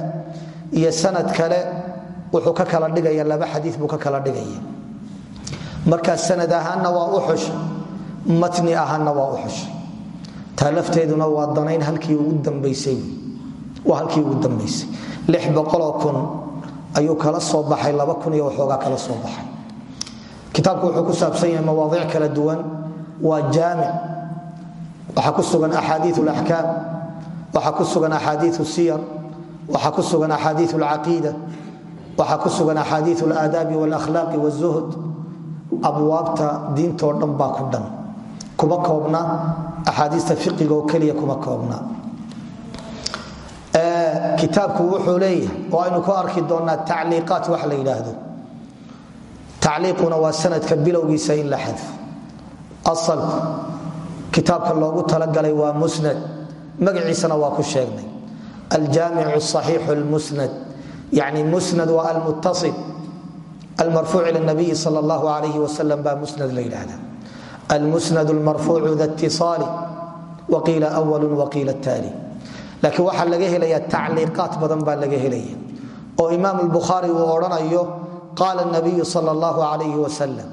iyo sanad kale wuxuu ka kala dhigaya laba xadii buu ka kala dhigaya. Markaa sanad ahaanna waa u xushay matni ahaanna waa u xushay taa waa danayn halkii ugu dambaysay. Waa halkii ugu dambaysay. Lix kun ayuu kala soo baxay laba kun iyo waxoogaa kala soo baxay. Kitaabku wuxuu ku saabsan yahay mawaadiic kala duwan. Waa jaamic. Waxaa ku sugan axaadii laxkaam waxaa ku sugan axaadii siyar waxaa ku sugan axaadii alcaqiida waxaa ku sugan axaadii alaadaabi walahlaaqi wzuhd abwaabta diintoo dhan baa ku dhan. Kuma koobna axaadiista fiqiga oo keliya kuma koobna. Kitaabku wuxuu leeyahay oo aynu ku arki doonaa tacliiqaat wax la yidhaahdo. Tacliiquna waa sanadka bilowgiisa in la xadfo. Asalku kitaabka loogu talagalay waa musnad magaciisana waa ku sheegnay. Aljaamic axiix musnad yani musnad waa almuttaid almarfuuc ila nabiyi sal allahu alayh wasalam baa musnad la yidhaahda almusnad almarfuucu da tisaali waqiila walu waqiila taali laakiin waxaa laga helaya tacliiqaat badan baa laga helaya. Oo imaam lbukhaari uu odhanayo qaala nabiyu sal allahu alayh wasalam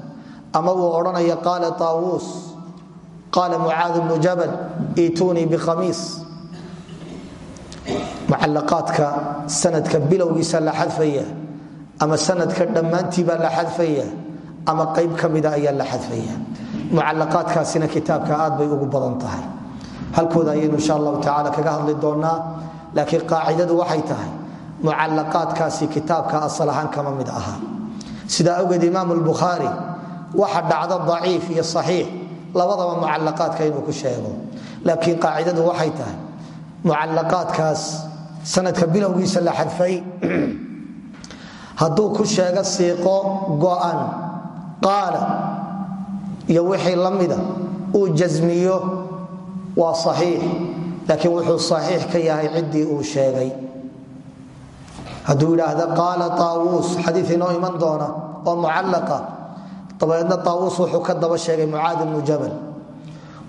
ama uu odhanaya qaala taawuus qaala mucaad bnu jabal iituunii bikhamiis mucalaqaadka sanadka bilowgiisa la xadfaya ama sanadka dhammaantiibaa la xadfaya ama qayb ka mida ayaa la xadfaya mucalaqaadkaasina kitaabka aad bay ugu badan tahay halkooda ayaynu insha allahu tacala kaga hadli doonaa laakiin waxay tahay mucalaqaadkaasi kitaabka asal ahaan kama mid aha sidaa awgeed imaam albukhaari waxa dhacda daciif iyo saxiix labadaba mucalaqaadka inuu ku sheego. Laakiin qaacidadu waxay tahay mucalaqaadkaas sanadka bilowgiisa la xadfay hadduu ku sheego siiqo go'an qaala iyo wixii la mida uu jasmiyo waa saxiix. Laakiin wuxuu saxiix ka yahay ciddii uu sheegay. Hadduu yidhaahda qaala taawuus xadiid inoo iman doona oo mucallaqa dabadeedna taawuus wuxuu ka daba sheegay mucaad ibnu jabal.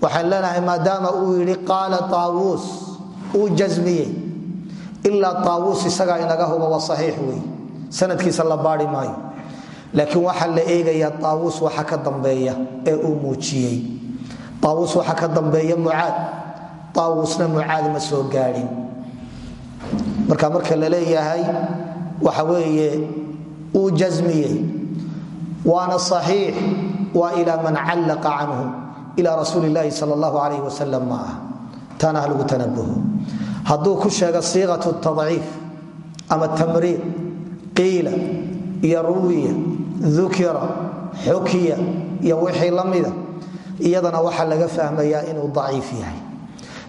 Waxaan leenahay maadaama uu yidhi qaala taawuus uu jasmiyey ilaa taawuus isagaa inaga huba waa saxiix wey sanadkiisa la baari maayo. Laakiin waxaa la eegayaa taawuus waxa ka dambeeya ee uu muujiyey. Taawuus waxa ka dambeeya mucaad. Taawuusna mucaad ma soo gaadhin. Marka marka la leeyahay waxa weeye uu jasmiyey waana saxiix waa ilaa man callaqa canhu ila rasuuli illaahi sal allahu calayh wasalam ma ah taana ha lagu tanabuho hadduu ku sheego siiqatu tadciif ama tamriid qiila iyo ruwiya dukira xukiya iyo laga fahmayaa inuu daciif yahay.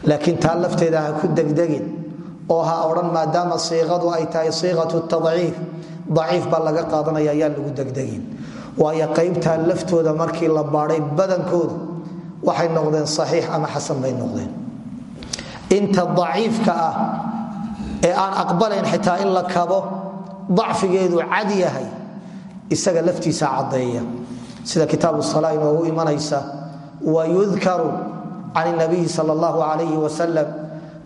Laakiin taa lafteeda ha ku degdegin oo ha odhan maadaama siiqadu ay tahay siiqatu tadciif daciif baa laga qaadanaya ayaan lagu degdegin waayo qaybtaa laftooda markii la baadhay badankooda waxay noqdeen saxiix ama xasan bay noqdeen. Inta daciifka ah ee aan aqbalayn xitaa in la kabo dacfigeedu cad yahay isaga laftiisa caddeeya. Sida kitaabu sala inoogu imanaysa wa yudkaru can nabiyi sal allahu alayh wasalam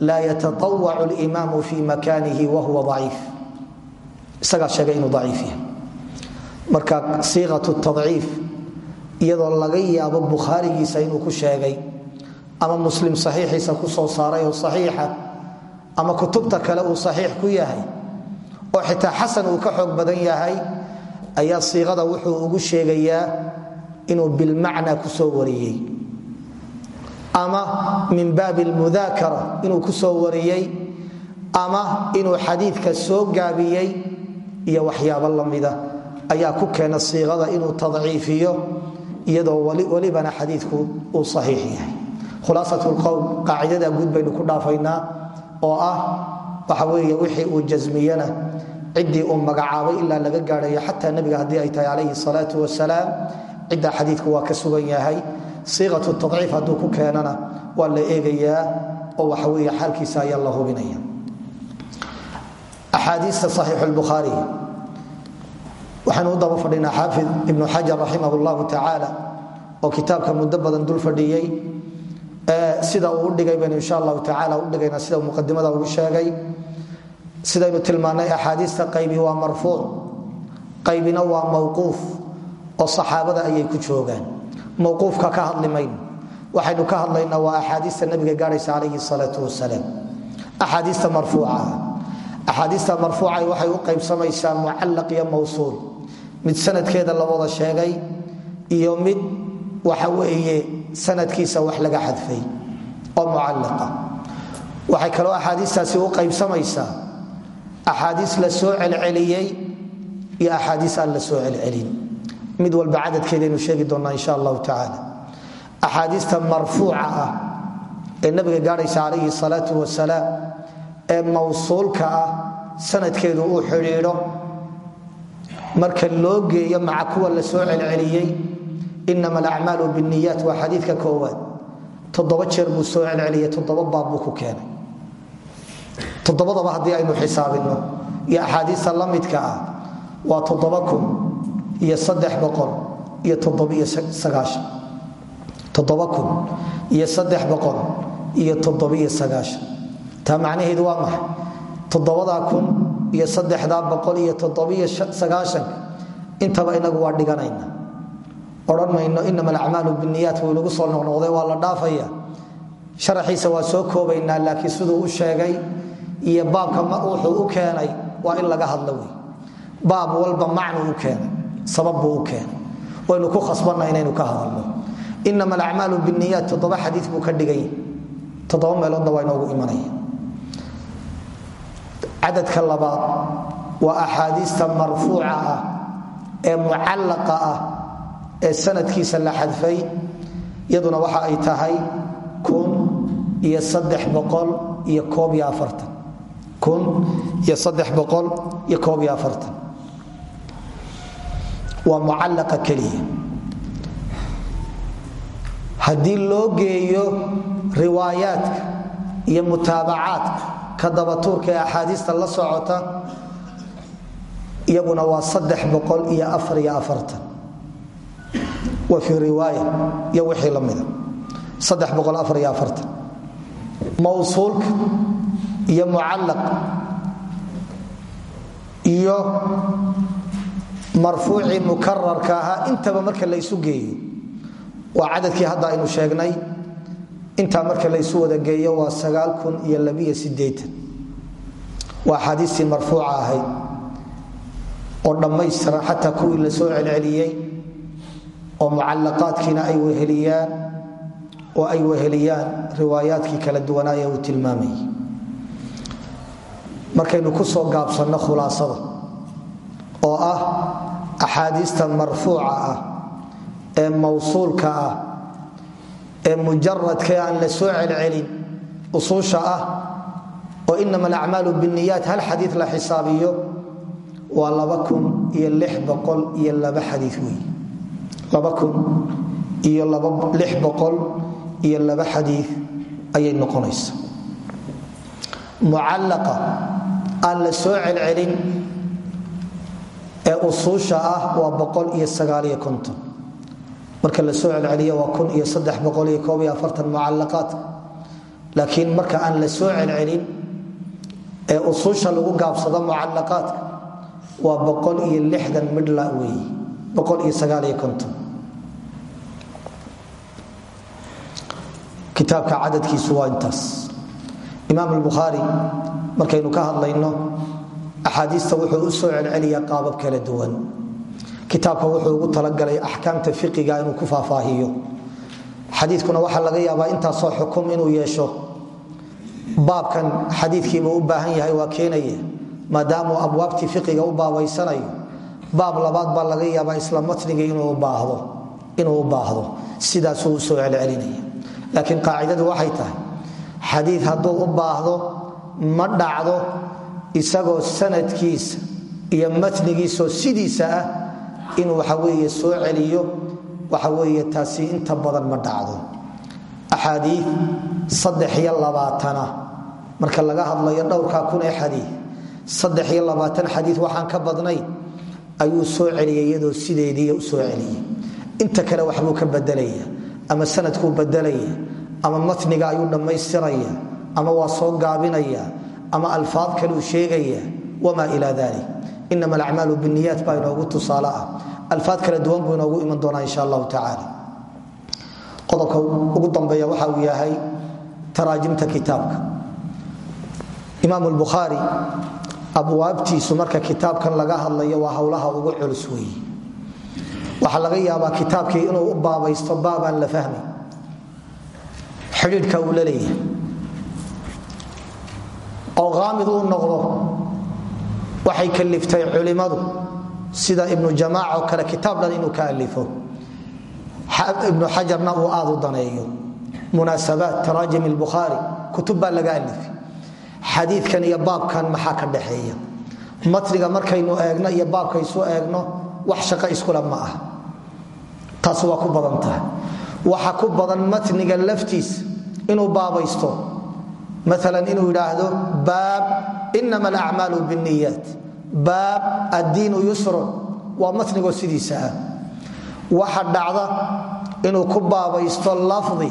laa yatatawacu limaamu fi makanihi wahuwa aciif isagaa sheegay inuu aciif yahay marka siiqatu tadciif iyadoo laga yaabo bukhaarigiisa inuu ku sheegay ama muslim saxiixiisa ku soo saaray oo saxiixa ama kutubta kale uu saxiix ku yahay oo xitaa xasan uu ka xoog badan yahay ayaa siiqada wuxuu ugu sheegayaa inuu bilmacna ku soo wariyey ama min baabi lmudaakara inuu ku soo wariyey ama inuu xadiidka soo gaabiyey iyo waxyaabo lamida ayaa ku keena siiqada inuu tadciifiyo iyadoo welibana xadiidku uu saxiix yahay. Khulaasat lqowl qaacidada guud baynu ku dhaafaynaa oo ah waxa weeye wixii uu jasmiyana ciddii uu magacaabay ilaa laga gaadhayo xataa nebiga haddii ay tahay calayhi salaatu wasalaam ciddaa xadiidku waa ka sugan yahay. Siiqatu tadciif hadduu ku keenana waa la eegayaa oo waxa weeye xaalkiisa ayaa la hubinaya axaadiista saxiixu lbukhaari waxaynu u daba fadhinaa xaafid ibnu xajar raximah llahu tacaala oo kitaabka muddo badan dul fadhiyey. Sida uu udhigay baynu insha allahu tacala udhigayna sida uu muqadimada ugu sheegay. Sidaynu tilmaanay axaadiista qaybi waa marfuuc qaybina waa mawquuf oo saxaabada ayay ku joogaan. Mawquufka ka hadli mayno. Waxaynu ka hadlaynaa waa axaadiista nabiga gaadhaysa calayhi salaatu wasalaam axaadiista marfuuca. Axaadiista marfuuca waxay u qaybsamaysaa mucallaq iyo mawsuul mid sanadkeeda la wada sheegay iyo mid waxa weeye sanadkiisa wax laga xadfay oo mucallaqa waxay kaloo axaadiistaasi u qaybsamaysaa axaadiis la soo celceliyey iyo axaadiis aan la soo celcelin. Mid walba cadadkeedaynu sheegi doonnaa insha allahu tacaala. Axaadiista marfuuca ah ee nabiga gaadhaysa calayhi salaatu wasalaam ee mawsuulka ah sanadkeedu uu xidhiidho marka loo geeyo maca kuwa la soo celceliyey inama alacmaalu bniyaat waa xadiidka koowaad. Toddoba jeer buu soo celceliyey toddoba baab buu ku keenay. Toddobadaba haddii aynu xisaabinno iyo axaadiista la midka ah waa toddoba kun iyo saddex boqol iyo toddobiyo sagaashan. Toddoba kun iyo saddex boqol iyo toddobiyo sagaashan. Taa macnaheedu waa maxay? Toddobadaa kun iyo saddexdaa boqol iyo toddobiyo sagaashanka intaba inagu waa dhiganayna. Odhan mayno inama alacmaalu biniyaat wuu inagu soo noqnoqday waa la dhaafaya. Sharaxiisa waa soo koobaynaa laakiin siduu u sheegay iyo baabka wuxuu u keenay waa in laga hadlo wey. Baab walba macnu u keenay sabab buu u keenay. Waynu ku khasbanna inaynu ka hadalno. Inama alacmaalu biniyaat toddoba xadii buu ka dhigay. Toddoba meeloodna waa inoogu imanaya cadadka labaad waa axaadiista marfuuca ah ee mucallaqa ah ee sanadkiisa la xadfay iyaduna waxa ay tahay kun iyo saddex boqol iyo koob iyo afartan. Kun iyo saddex boqol iyo koob iyo afartan. Waa mucallaqa keliya. Haddii loo geeyo riwaayaadka iyo mutaabacaadka ka dabatuurka ee axaadiista la socota iyaguna waa saddex boqol iyo afar iyo afartan. Wa fii riwaaya iyo wixii la mida saddex boqol afar iyo afartan. Iyo mucallaq iyo marfuucii mukararka ahaa intaba marka laysu geeyo. Waa cadadkii hadda aynu sheegnay intaa marka laysu wada geeyo waa sagaal kun iyo labiyo sideetan waa axaadiistii marfuuca ahayd oo dhammaystiran xataa kuwii la soo celceliyey oo mucallaqaadkiina ay weheliyaan oo ay weheliyaan riwaayaadkii kala duwanaaye uu tilmaamayay markaynu ku soo gaabsanno khulaasada oo ah axaadiista marfuuca ah ee mawsuulka ah ee mujaradkae aan la soo celcelin usuusha ah oo inama alacmaalu biniyaat hal xadii la xisaabiyo? Waa laba kun iyo lix boqol iyo laba xadii wey laba kun iyo lix boqol iyo laba xadii ayay noqonaysa mucallaqa aan la soo celcelin ee usuusha ah waa boqol iyo sagaaliyo konton marka la soo celceliyo waa kun iyo saddex boqol iyo iyo laakiin marka aan la soo celcelin ee usuusha lagu gaabsado mucallaqaadka waa boqol iyo lixdan midhla weeye boqol iyo sagaaliyo konton. Kitaabka cadadkiisu waa intaas. Imaam albukhaari markaynu ka hadlayno axaadiista wuxuu u soo celceliyaa qaabab kala duwan kitaabka wuxuu ugu talagalay axkaamta fiqiga inuu ku faahfaahiyo. Xadiikuna waxaa laga yaabaa intaasoo xukum inuu yeesho. Baabkan xadiikiibuu u baahan yahay waa keenaya maadaamuu abwaabtii fiqiga u baabaysanayo baab labaad baa laga yaabaa isla matnigii inuu u baahdo sidaasuu u soo celcelinaya. Laakiin qaacidadu waxay tahay xadii hadduu u baahdo ma dhacdo isagoo sanadkiisa iyo matnigiisoo sidiisa ah inuu waxaweye soo celiyo waxaweye taasi inta badan ma dhacdo. Axaadii saddex iyo labaatana. Marka laga hadlayo dhowrkaa kun ee xadii saddex iyo labaatan xadii waxaan ka badnayn ayuu soo celiyay iyadoo sideedii u soo celiyey inta kale waxbuu ka bedelaya ama sanadkuu bedelaya ama matniga ayuu dhammaystiraya ama waa soo gaabinaya ama alfaad kaluu sheegaya wamaa ila dalik inama alacmaalu biniyaat baa inoogu tusaale ah alfaad kala duwan buu inoogu iman doonaa insha allahu tacaala qodobka ugu dambeeya waxa uu yahay taraajimta kitaabka imaam albukhaari abwaabtiisu marka kitaabkan laga hadlayo waa howlaha ugu culus weeye waxaa laga yaabaa kitaabkii inuu u baabaysto baabaan la fahmay xidhiidhka uu leeyahay oo qaamid uu noqdo waxay kaliftay culimmadu sida ibnu jamaac oo kale kitaab dhan inuu ka alifo. Ibnu xajarna uu aad u daneeyo. Munaasabaat taraajim lbukhaari kutub baa laga alifay. Xadiidkan iyo baabkan maxaa ka dhaxeeya? Matniga markaynu eegno iyo baabkaysu eegno wax shaqo iskule ma ah taas waa ku badan tahay. Waxa ku badan matniga laftiis inuu baabaysto. Maalan inuu yidhaahdo baab inama alacmaalu bniyaat baab addiinu yusrun waa matnigoo sidiisa ah waxa dhacda inuu ku baabaysto lafdi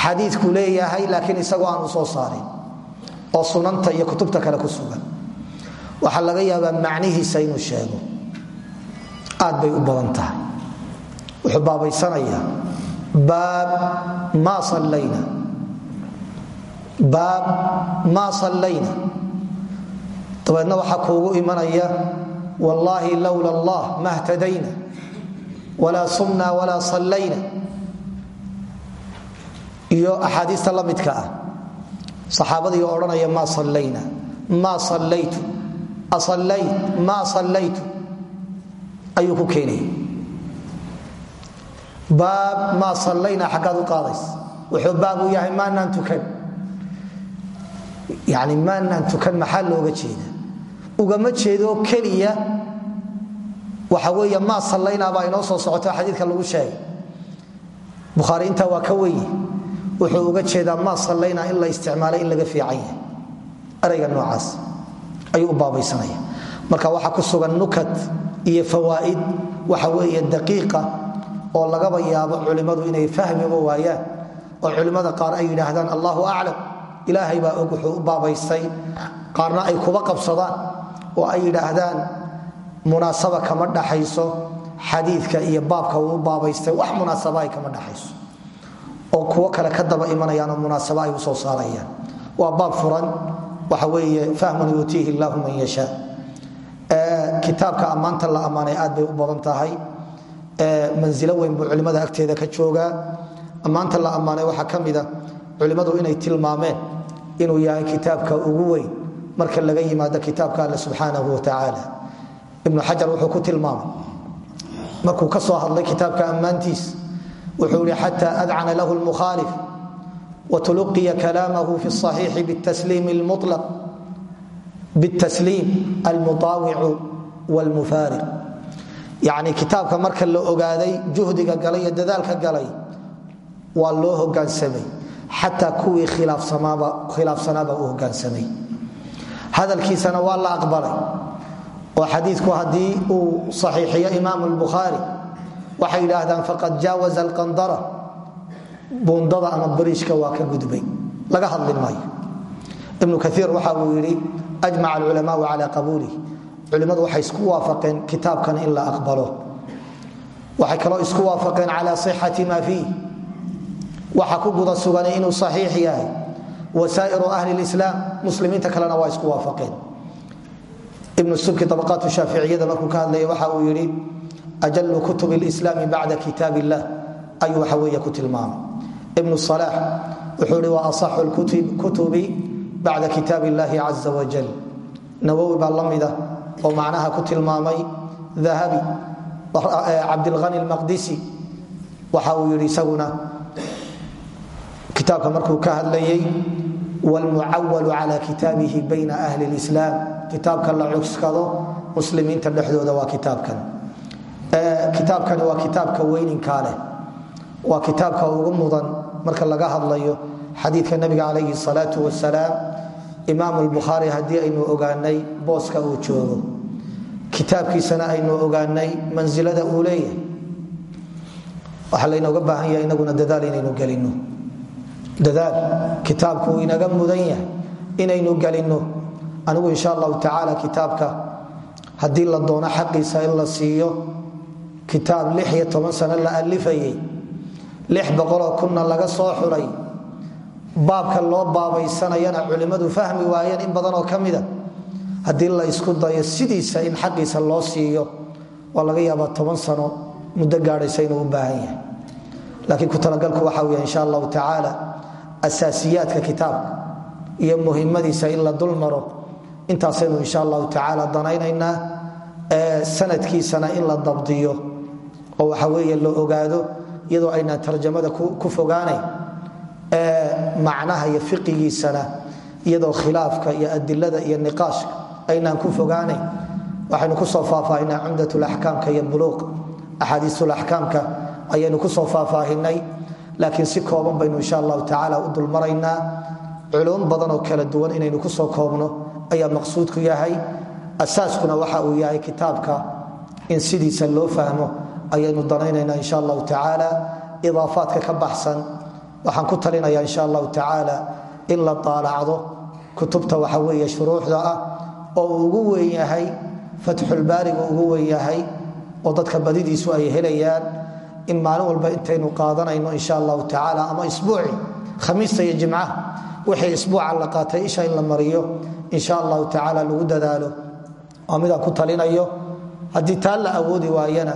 xadiidku leeyahay laakiin isagoo aanu soo saarin oo sunanta iyo kutubta kale ku sugan waxaa laga yaabaa macnihiisa inuu sheego aad bay u badan tahay wuxuu baabaysanayaa baab maa sallayna baab maa sallayna dabeedna waxaa kuugu imanaya wallaahi lowla allah ma htadayna walaa sumna walaa sallayna. Iyo axaadiista la midka ah saxaabadii odhanaya maa sallayna maa sallaytu asallayt maa sallaytu ayuu ku keenaya baab maa sallayna xaggaad u qaadays wuxuu baab u yahay maanaan tukan. Yani maanaan tukan maxaa looga jeeda ugama jeedo keliya waxa weeye maa sallayna baa inoo soo socoto xadiidka lagu sheegay. Bukhaari intaa waa ka weye wuxuu uga jeedaa maa sallayna in la isticmaalay in laga fiican yahay. Noocaas ayuu u baabaysanaya marka waxaa ku sugan nukat iyo fawaa'id waxa weeye daqiiqa oo lagaba yaabo culimmadu inay fahmiba waayaan. Oo culimmada qaar ay yidhaahdaan allahu aclam ilaahay baa og wuxuu u baabaystay qaarna ay kuba qabsadaan oo ay yidhaahdaan munaasaba kama dhaxayso xadiidka iyo baabka uu baabaystay wax munaasaba ay kama dhaxayso. Oo kuwo kale ka daba imanayaanoo munaasaba ay u soo saarayaan. Waa baab furan waxa weeye fahman yuutiihi illaahu man yashaa. Kitaabka ammaanta la ammaanay aad bay u badan tahay. Manilo weyn buu culimmada agteeda ka joogaa. Ammaanta la ammaanay waxaa ka mida culimmadu inay tilmaameen inuu yahay kitaabka ugu weyn marka laga yimaado kitaabka alle subxaanahu watacaala ibnu xajar wuxuu ku tilmaamay markuu ka soo hadlay kitaabka ammaantiis wuxuu ihi xata adcana lahu lmukhaalif watuluqiya kalaamahu fi lmulaq bitasliim almutaawicu wlmufaariq yacni kitaabka marka la ogaaday juhdiga galay dadaalka galay waa loo hogaansamay. Xataa kuwii khilaafsanaaba u hogaansamay hadalkiisana waa la aqbalay. Oo xadiidku haddii uu saxiixiyo imaamu lbukhaari waxay yidhaahdaan faqad jaawaza alqandara. Buundada ama bariishka waa ka gudbay. Laga hadli maayo. Ibnu kaiir waxa uu yidhi ajmaca alculamaau cala qabuulih culimmadu waxay isku waafaqeen kitaabkan in la aqbalo. Waxay kaloo isku waafaqeen cala sixati ma fiih waxa ku guda suganay inuu saxiix yahay wasaa'iru ahli lislaam muslimiinta kalena waa isku waafaqeen ibnu subki abaqaat shaaficiyada markuu ka hadlaya waxa uu yidhi ajalu kutub lislaami bacda kitaab illah ayuu waxa weeye ku tilmaamay ibnu salaax wuxuu ihi wa asaxu kutubi bacda kitaab illahi caza wajal nawowi baa la mida oo macnaha ku tilmaamay dahabi cabdilhani almaqdisi waxa uu yidhi isaguna kitaabka markuu ka hadlayay wlmucawalu cala kitaabihi bayna ahli lislaam kitaabka la cuskado muslimiinta dhexdooda waa kitaabkan. Kitaabkani waa kitaabka weyninkaa leh. Waa kitaabka ugu mudan marka laga hadlayo xadiidka nabiga calayhi salaau wasalaam imaam lbukhaari haddii aynu ogaanay booska uu joogo. Kitaabkiisana aynu ogaanay mansilada uu leeyahay. Waxaa laynooga baahan yahay inaguna dadaal inaynu gelino dadaal kitaabku inaga mudan yahay. Inaynu gelino anigu insha allahu tacaala kitaabka haddii la doono xaqiisa in la siiyo kitaab sano la boqoloo kunna laga soo xulay baabka loo baabaysanayana culimmadu fahmi waayeen in badanoo ka mida haddii la isku dayo sidiisa in xaqiisa loo siiyo waa laga yaabaa toban sano muddo gaadhaysa inuu baahan yahay. Laakiin ku talagalku waxa wey insha allahu tacaala asaasiyaadka kitaabka iyo muhimadiisa in la dul maro. Intaasaynu insha allahu tacaala danaynaynaa sanadkiisana in la dabdiyo. Oo waxa weeye la ogaado iyadoo aynaan tarjamada ku fogaanayn macnaha iyo fiqigiisana iyadoo khilaafka iyo adilada iyo niqaashka aynaan ku fogaanayn waxaynu ku soo faahfaahinay cumdatulaxkaamka iyo buluuq. Axaadiistulaxkaamka ayaynu ku soo faahfaahinay laakiin si kooban baynu insha allahu tacaala u dulmaraynaa. Culuum badan oo kala duwan inaynu ku soo koobno ayaa maqsuudku yahay. Asaaskuna waxa uu yahay kitaabka in sidiisa loo fahmo ayaynu danaynaynaa insha allahu tacaala idaafaadka ka baxsan waxaan ku talinaya insha allahu tacaala in la daalacdo kutubta waxa weeye shuruuxda ah oo ugu weyn yahay fatxulbaarigu ugu weyn yahay oo dadka badidiisu ay helayaan in maalin walba intaynu qaadanayno insha allahu tacaala ama isbuuci khamiista iyo jimcaha wixii isbuuca la qaatay isha in la mariyo insha allahu tacaala lagu dadaalo midaan ku talinayo haddii taa la awoodi waayana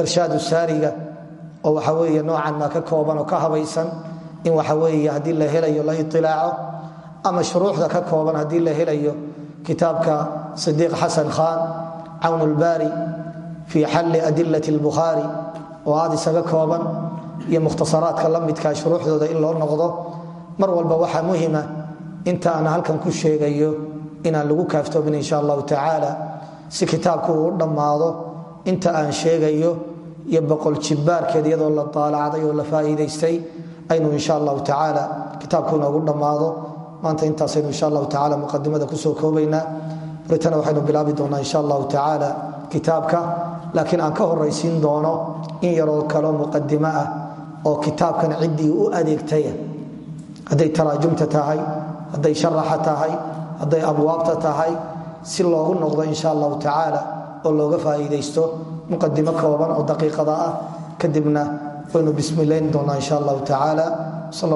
irshaadu saariga oo waxa weeye noocan maa ka kooban oo ka habaysan in waxa weeye haddii la helayo la itilaaco ama shuruuxda ka kooban haddii la helayo kitaabka sidiiq xasan khaan cawn lbaari fii xalli adilat lbukhaari oo aad isaga kooban iyo mukhtasaraadka la midka shuruuxdooda in loo noqdo mar walba waxaa muhima inta aan halkan ku sheegayo inaan lagu kaaftoomin insha allahu tacaala si kitaabku u dhammaado inta aan sheegayo iyo boqol jibbaarkeed iyadoo la daalacday oo la faa'iidaystay aynu insha allahu tacaala kitaabku inoogu dhammaado. Maanta intaasaynu insha allahu tacaala muqadimada ku soo koobaynaa baritana waxaynu bilaabi doonaa insha allahu tacaala kitaabka laakiin aan ka horaysiin doono in yaroo kaloo muqadimo ah oo kitaabkan ciddii u adeegtaya hadday taraajumta tahay hadday sharaxa tahay hadday abwaabta tahay si loogu noqdo insha allahu tacaala oo looga faa'iidaysto muqadimo kooban oo daqiiqada ah kadibna waynu bismilayn doonaa insha allahu tacaala. Sal